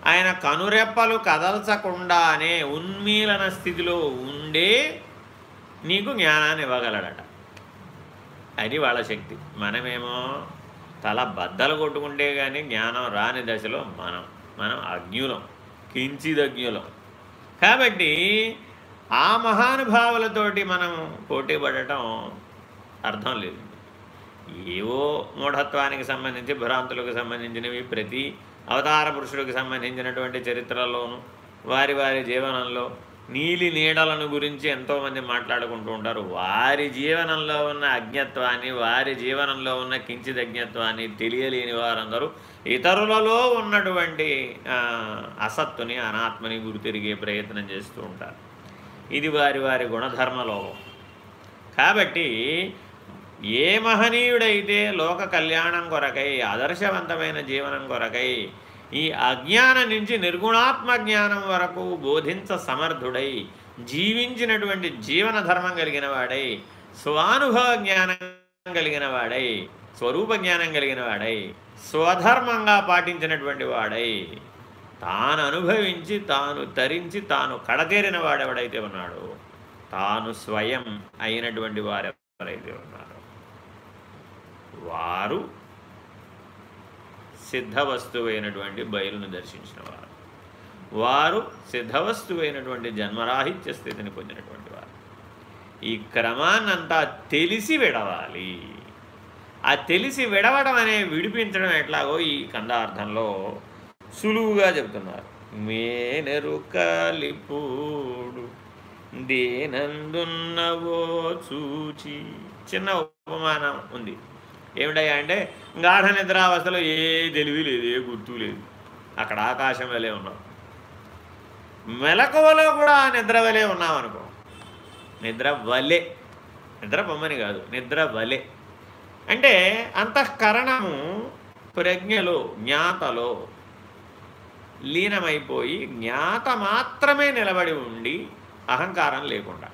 ఆయన కనురెప్పలు కదల్చకుండానే ఉన్మీలన స్థితిలో ఉండే నీకు జ్ఞానాన్ని ఇవ్వగలడట. అది వాళ్ళ శక్తి. మనమేమో తల బద్దలు కొట్టుకుంటే కానీ జ్ఞానం రాని దశలో మనం మనం అజ్ఞులం కించిదజ్ఞులం. కాబట్టి ఆ మహానుభావులతోటి మనం పోటీ పడటం అర్థం లేదు. ఏవో మూఢత్వానికి సంబంధించి భ్రాంతులకు సంబంధించినవి ప్రతి అవతార పురుషుడికి సంబంధించినటువంటి చరిత్రలోను వారి వారి జీవనంలో నీలి నీడలను గురించి ఎంతోమంది మాట్లాడుకుంటూ ఉంటారు. వారి జీవనంలో ఉన్న అజ్ఞత్వాన్ని వారి జీవనంలో ఉన్న కించిత్ అజ్ఞత్వాన్ని తెలియలేని వారందరూ ఇతరులలో ఉన్నటువంటి అసత్తుని అనాత్మని గురితిరిగే ప్రయత్నం చేస్తూ ఉంటారు. ఇది వారి వారి గుణధర్మలోపం. కాబట్టి ఏ మహనీయుడైతే లోక కళ్యాణం కొరకై ఆదర్శవంతమైన జీవనం కొరకై ఈ అజ్ఞానం నుంచి నిర్గుణాత్మ జ్ఞానం వరకు బోధించ సమర్థుడై జీవించినటువంటి జీవన ధర్మం కలిగిన వాడై స్వానుభవ జ్ఞానం కలిగిన వాడై స్వరూప జ్ఞానం కలిగిన వాడై స్వధర్మంగా పాటించినటువంటి వాడై తాను అనుభవించి తాను తరించి తాను కడతేరిన వాడెవడైతే ఉన్నాడో తాను స్వయం అయినటువంటి వారెవరైతే ఉన్నారో వారు సిద్ధవస్తువైనటువంటి బయలును దర్శించిన వారు వారు సిద్ధవస్తువైనటువంటి జన్మరాహిత్య స్థితిని పొందినటువంటి వారు. ఈ క్రమాన్నంతా తెలిసి విడవాలి. ఆ తెలిసి విడవడం అనే విడిపించడం ఎట్లాగో ఈ కందార్థంలో సులువుగా చెప్తున్నారు మేనెరుకలిపూడు దేనందున్నవో చూచి చిన్న ఉపమానం ఉంది. ఏమిటయ్యా అంటే గాఢ నిద్రావస్థలో ఏ తెలివి లేదు ఏ గుర్తు లేదు. అక్కడ ఆకాశం వలె ఉన్నాం. మెలకువలో కూడా నిద్ర వలె ఉన్నాం అనుకో. నిద్ర వలె. నిద్ర బొమ్మని కాదు నిద్ర వలె. అంటే అంతఃకరణము ప్రజ్ఞలో జ్ఞాతలో లీనమైపోయి జ్ఞాత మాత్రమే నిలబడి ఉండి అహంకారం లేకుండా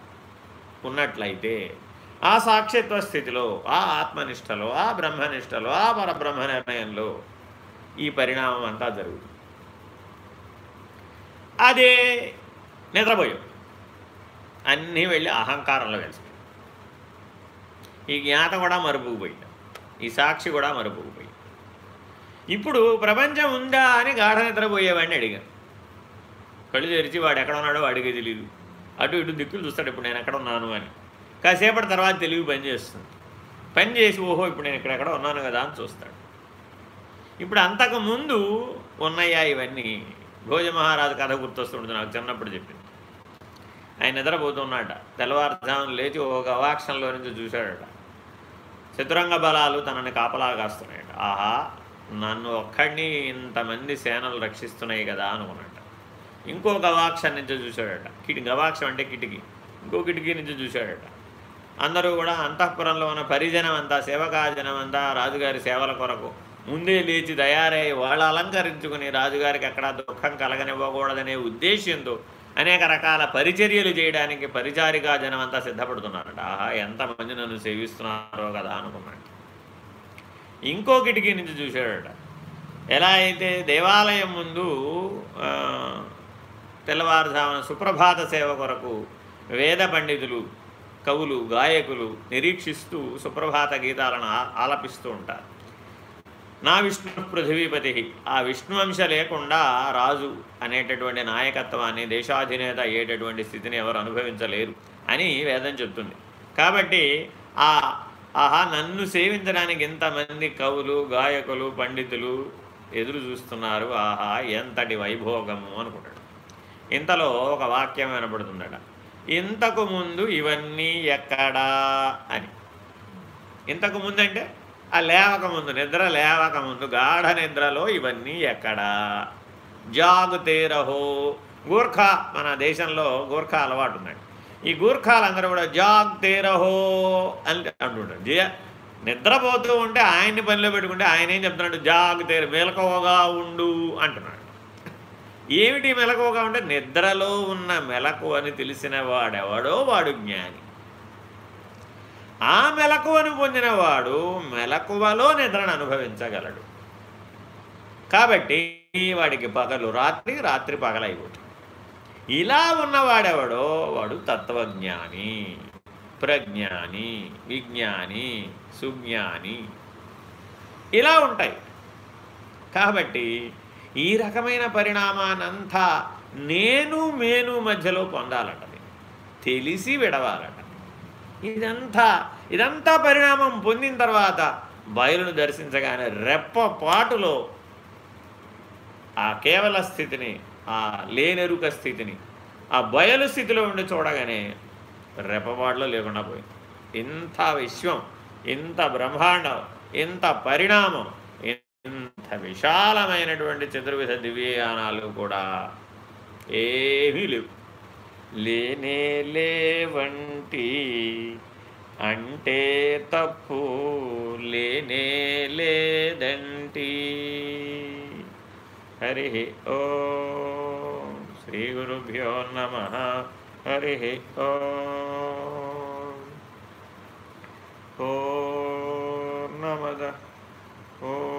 ఉన్నట్లయితే ఆ సాక్షిత్వ స్థితిలో ఆ ఆత్మనిష్టలో ఆ బ్రహ్మనిష్టలో ఆ పరబ్రహ్మ నిర్ణయంలో ఈ పరిణామం అంతా జరుగుతుంది. అదే నిద్రపోయాం. అన్నీ వెళ్ళి అహంకారంలో కలిసి ఈ జ్ఞాత కూడా మరుపుకుపోయింది. ఈ సాక్షి కూడా మరుపుకుపోయింది. ఇప్పుడు ప్రపంచం ఉందా అని గాఢ నిద్రపోయేవాడిని అడిగాను. కళ్ళు తెరిచి వాడు ఎక్కడ ఉన్నాడో వాడికి తెలియదు అటు ఇటు దిక్కులు చూస్తాడు. ఇప్పుడు నేను ఎక్కడ ఉన్నాను? అని. కాసేపటి తర్వాత తెలివి పని చేస్తుంది. పని చేసి ఓహో ఇప్పుడు నేను ఇక్కడెక్కడ ఉన్నాను కదా అని చూస్తాడు. ఇప్పుడు అంతకుముందు ఉన్నాయా ఇవన్నీ? భోజ మహారాజు కథ గుర్తొస్తుంది నాకు చిన్నప్పుడు చెప్పింది. ఆయన నిద్రపోతున్నాడ తెల్లవారుజామున లేచి ఒక అవాక్షంలో నుంచి చూశాడట. చతురంగ బలాలు తనని కాపలా కాస్తున్నాయట. ఆహా నన్ను ఒక్కడిని ఇంతమంది సేనలు రక్షిస్తున్నాయి కదా అనుకున్నట ఇంకో గవాక్షం నుంచి చూశాడట. కిటి గవాక్షం అంటే కిటికీ. ఇంకో కిటికీ నుంచి చూశాడట. అందరూ కూడా అంతఃపురంలో ఉన్న పరిజనం అంతా సేవకాజనం అంతా రాజుగారి సేవల కొరకు ముందే లేచి తయారై వాళ్ళు అలంకరించుకుని రాజుగారికి అక్కడ దుఃఖం కలగనివ్వకూడదనే ఉద్దేశ్యంతో అనేక రకాల పరిచర్యలు చేయడానికి పరిచారికా జనం అంతా సిద్ధపడుతున్నారట. ఆహా ఎంతమంది నన్ను సేవిస్తున్నారో కదా అనుకున్నాడు. ఇంకో కిటికీ నుంచి చూశాడట. ఎలా అయితే దేవాలయం ముందు తెల్లవారుజామున సుప్రభాత సేవ కొరకు వేద పండితులు కవులు గాయకులు నిరీక్షిస్తూ సుప్రభాత గీతాలను ఆలపిస్తూ ఉంటారు. నా విష్ణు పృథివీపతి ఆ విష్ణువంశ లేకుండా రాజు అనేటటువంటి నాయకత్వాన్ని దేశాధినేత అయ్యేటటువంటి స్థితిని ఎవరు అనుభవించలేరు అని వేదం చెప్తుంది. కాబట్టి ఆ ఆహా నన్ను సేవించడానికి ఇంతమంది కవులు గాయకులు పండితులు ఎదురు చూస్తున్నారు. ఆహా ఎంతటి వైభోగము అనుకుంటాడు. ఇంతలో ఒక వాక్యం వినపడుతుందట. ఇంతకు ముందు ఇవన్నీ ఎక్కడా అని. ఇంతకు ముందు అంటే ఆ లేవక ముందు నిద్ర లేవక ముందు గాఢ నిద్రలో ఇవన్నీ ఎక్కడా? జాగుతేరహో గూర్ఖా మన దేశంలో గూర్ఖా అలవాటు ఉందండి. ఈ గూర్ఖాలందరూ కూడా జాగ్ తేరహో అని అంటుంటారు. జయ నిద్రపోతూ ఉంటే ఆయన్ని పనిలో పెట్టుకుంటే ఆయన ఏం చెప్తున్నాడు? జాగ్ తేర ఉండు అంటున్నాడు. ఏమిటి మెలకువగా ఉంటే నిద్రలో ఉన్న మెలకు అని తెలిసిన వాడెవడో వాడు జ్ఞాని. ఆ మెలకువను పొందినవాడు మెలకువలో నిద్రను అనుభవించగలడు. కాబట్టి వాడికి పగలు రాత్రి రాత్రి పగలైపోతుంది. ఇలా ఉన్నవాడెవడో వాడు తత్వజ్ఞాని ప్రజ్ఞాని విజ్ఞాని సుజ్ఞాని. ఇలా ఉంటాయి. కాబట్టి ఈ రకమైన పరిణామానంతా నేను మేను మధ్యలో పొందాలంటది. తెలిసి విడవాలట ఇదంతా ఇదంతా పరిణామం పొందిన తర్వాత బయలును దర్శించగానే రెప్పపాటులో ఆ కేవల స్థితిని ఆ లేనెరుక స్థితిని ఆ బయలు స్థితిలో ఉండి చూడగానే రెప్పపాటులో లేకుండా పోయింది. ఇంత విశ్వం ఇంత బ్రహ్మాండం ఇంత పరిణామం విశాలమైనటువంటి చతుర్విధ దివ్యయానాలు కూడా ఏమీ లేవు. లేనే లేవంటి అంటే తప్పు లేనే లేదంటి. హరి ఓ శ్రీ గురుభ్యో నమ హరి ఓ. నమద ఓ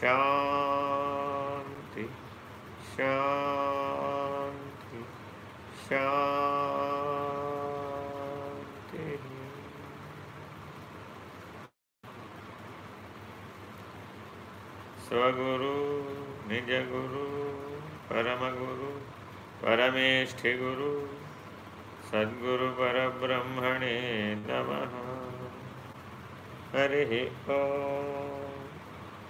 శాంతి శాంతి శాంతి. స్వగురు నిజగురు పరమగురు పరమేష్ఠి గురు సద్గురు పరబ్రహ్మణే నమ. హరి ఓ.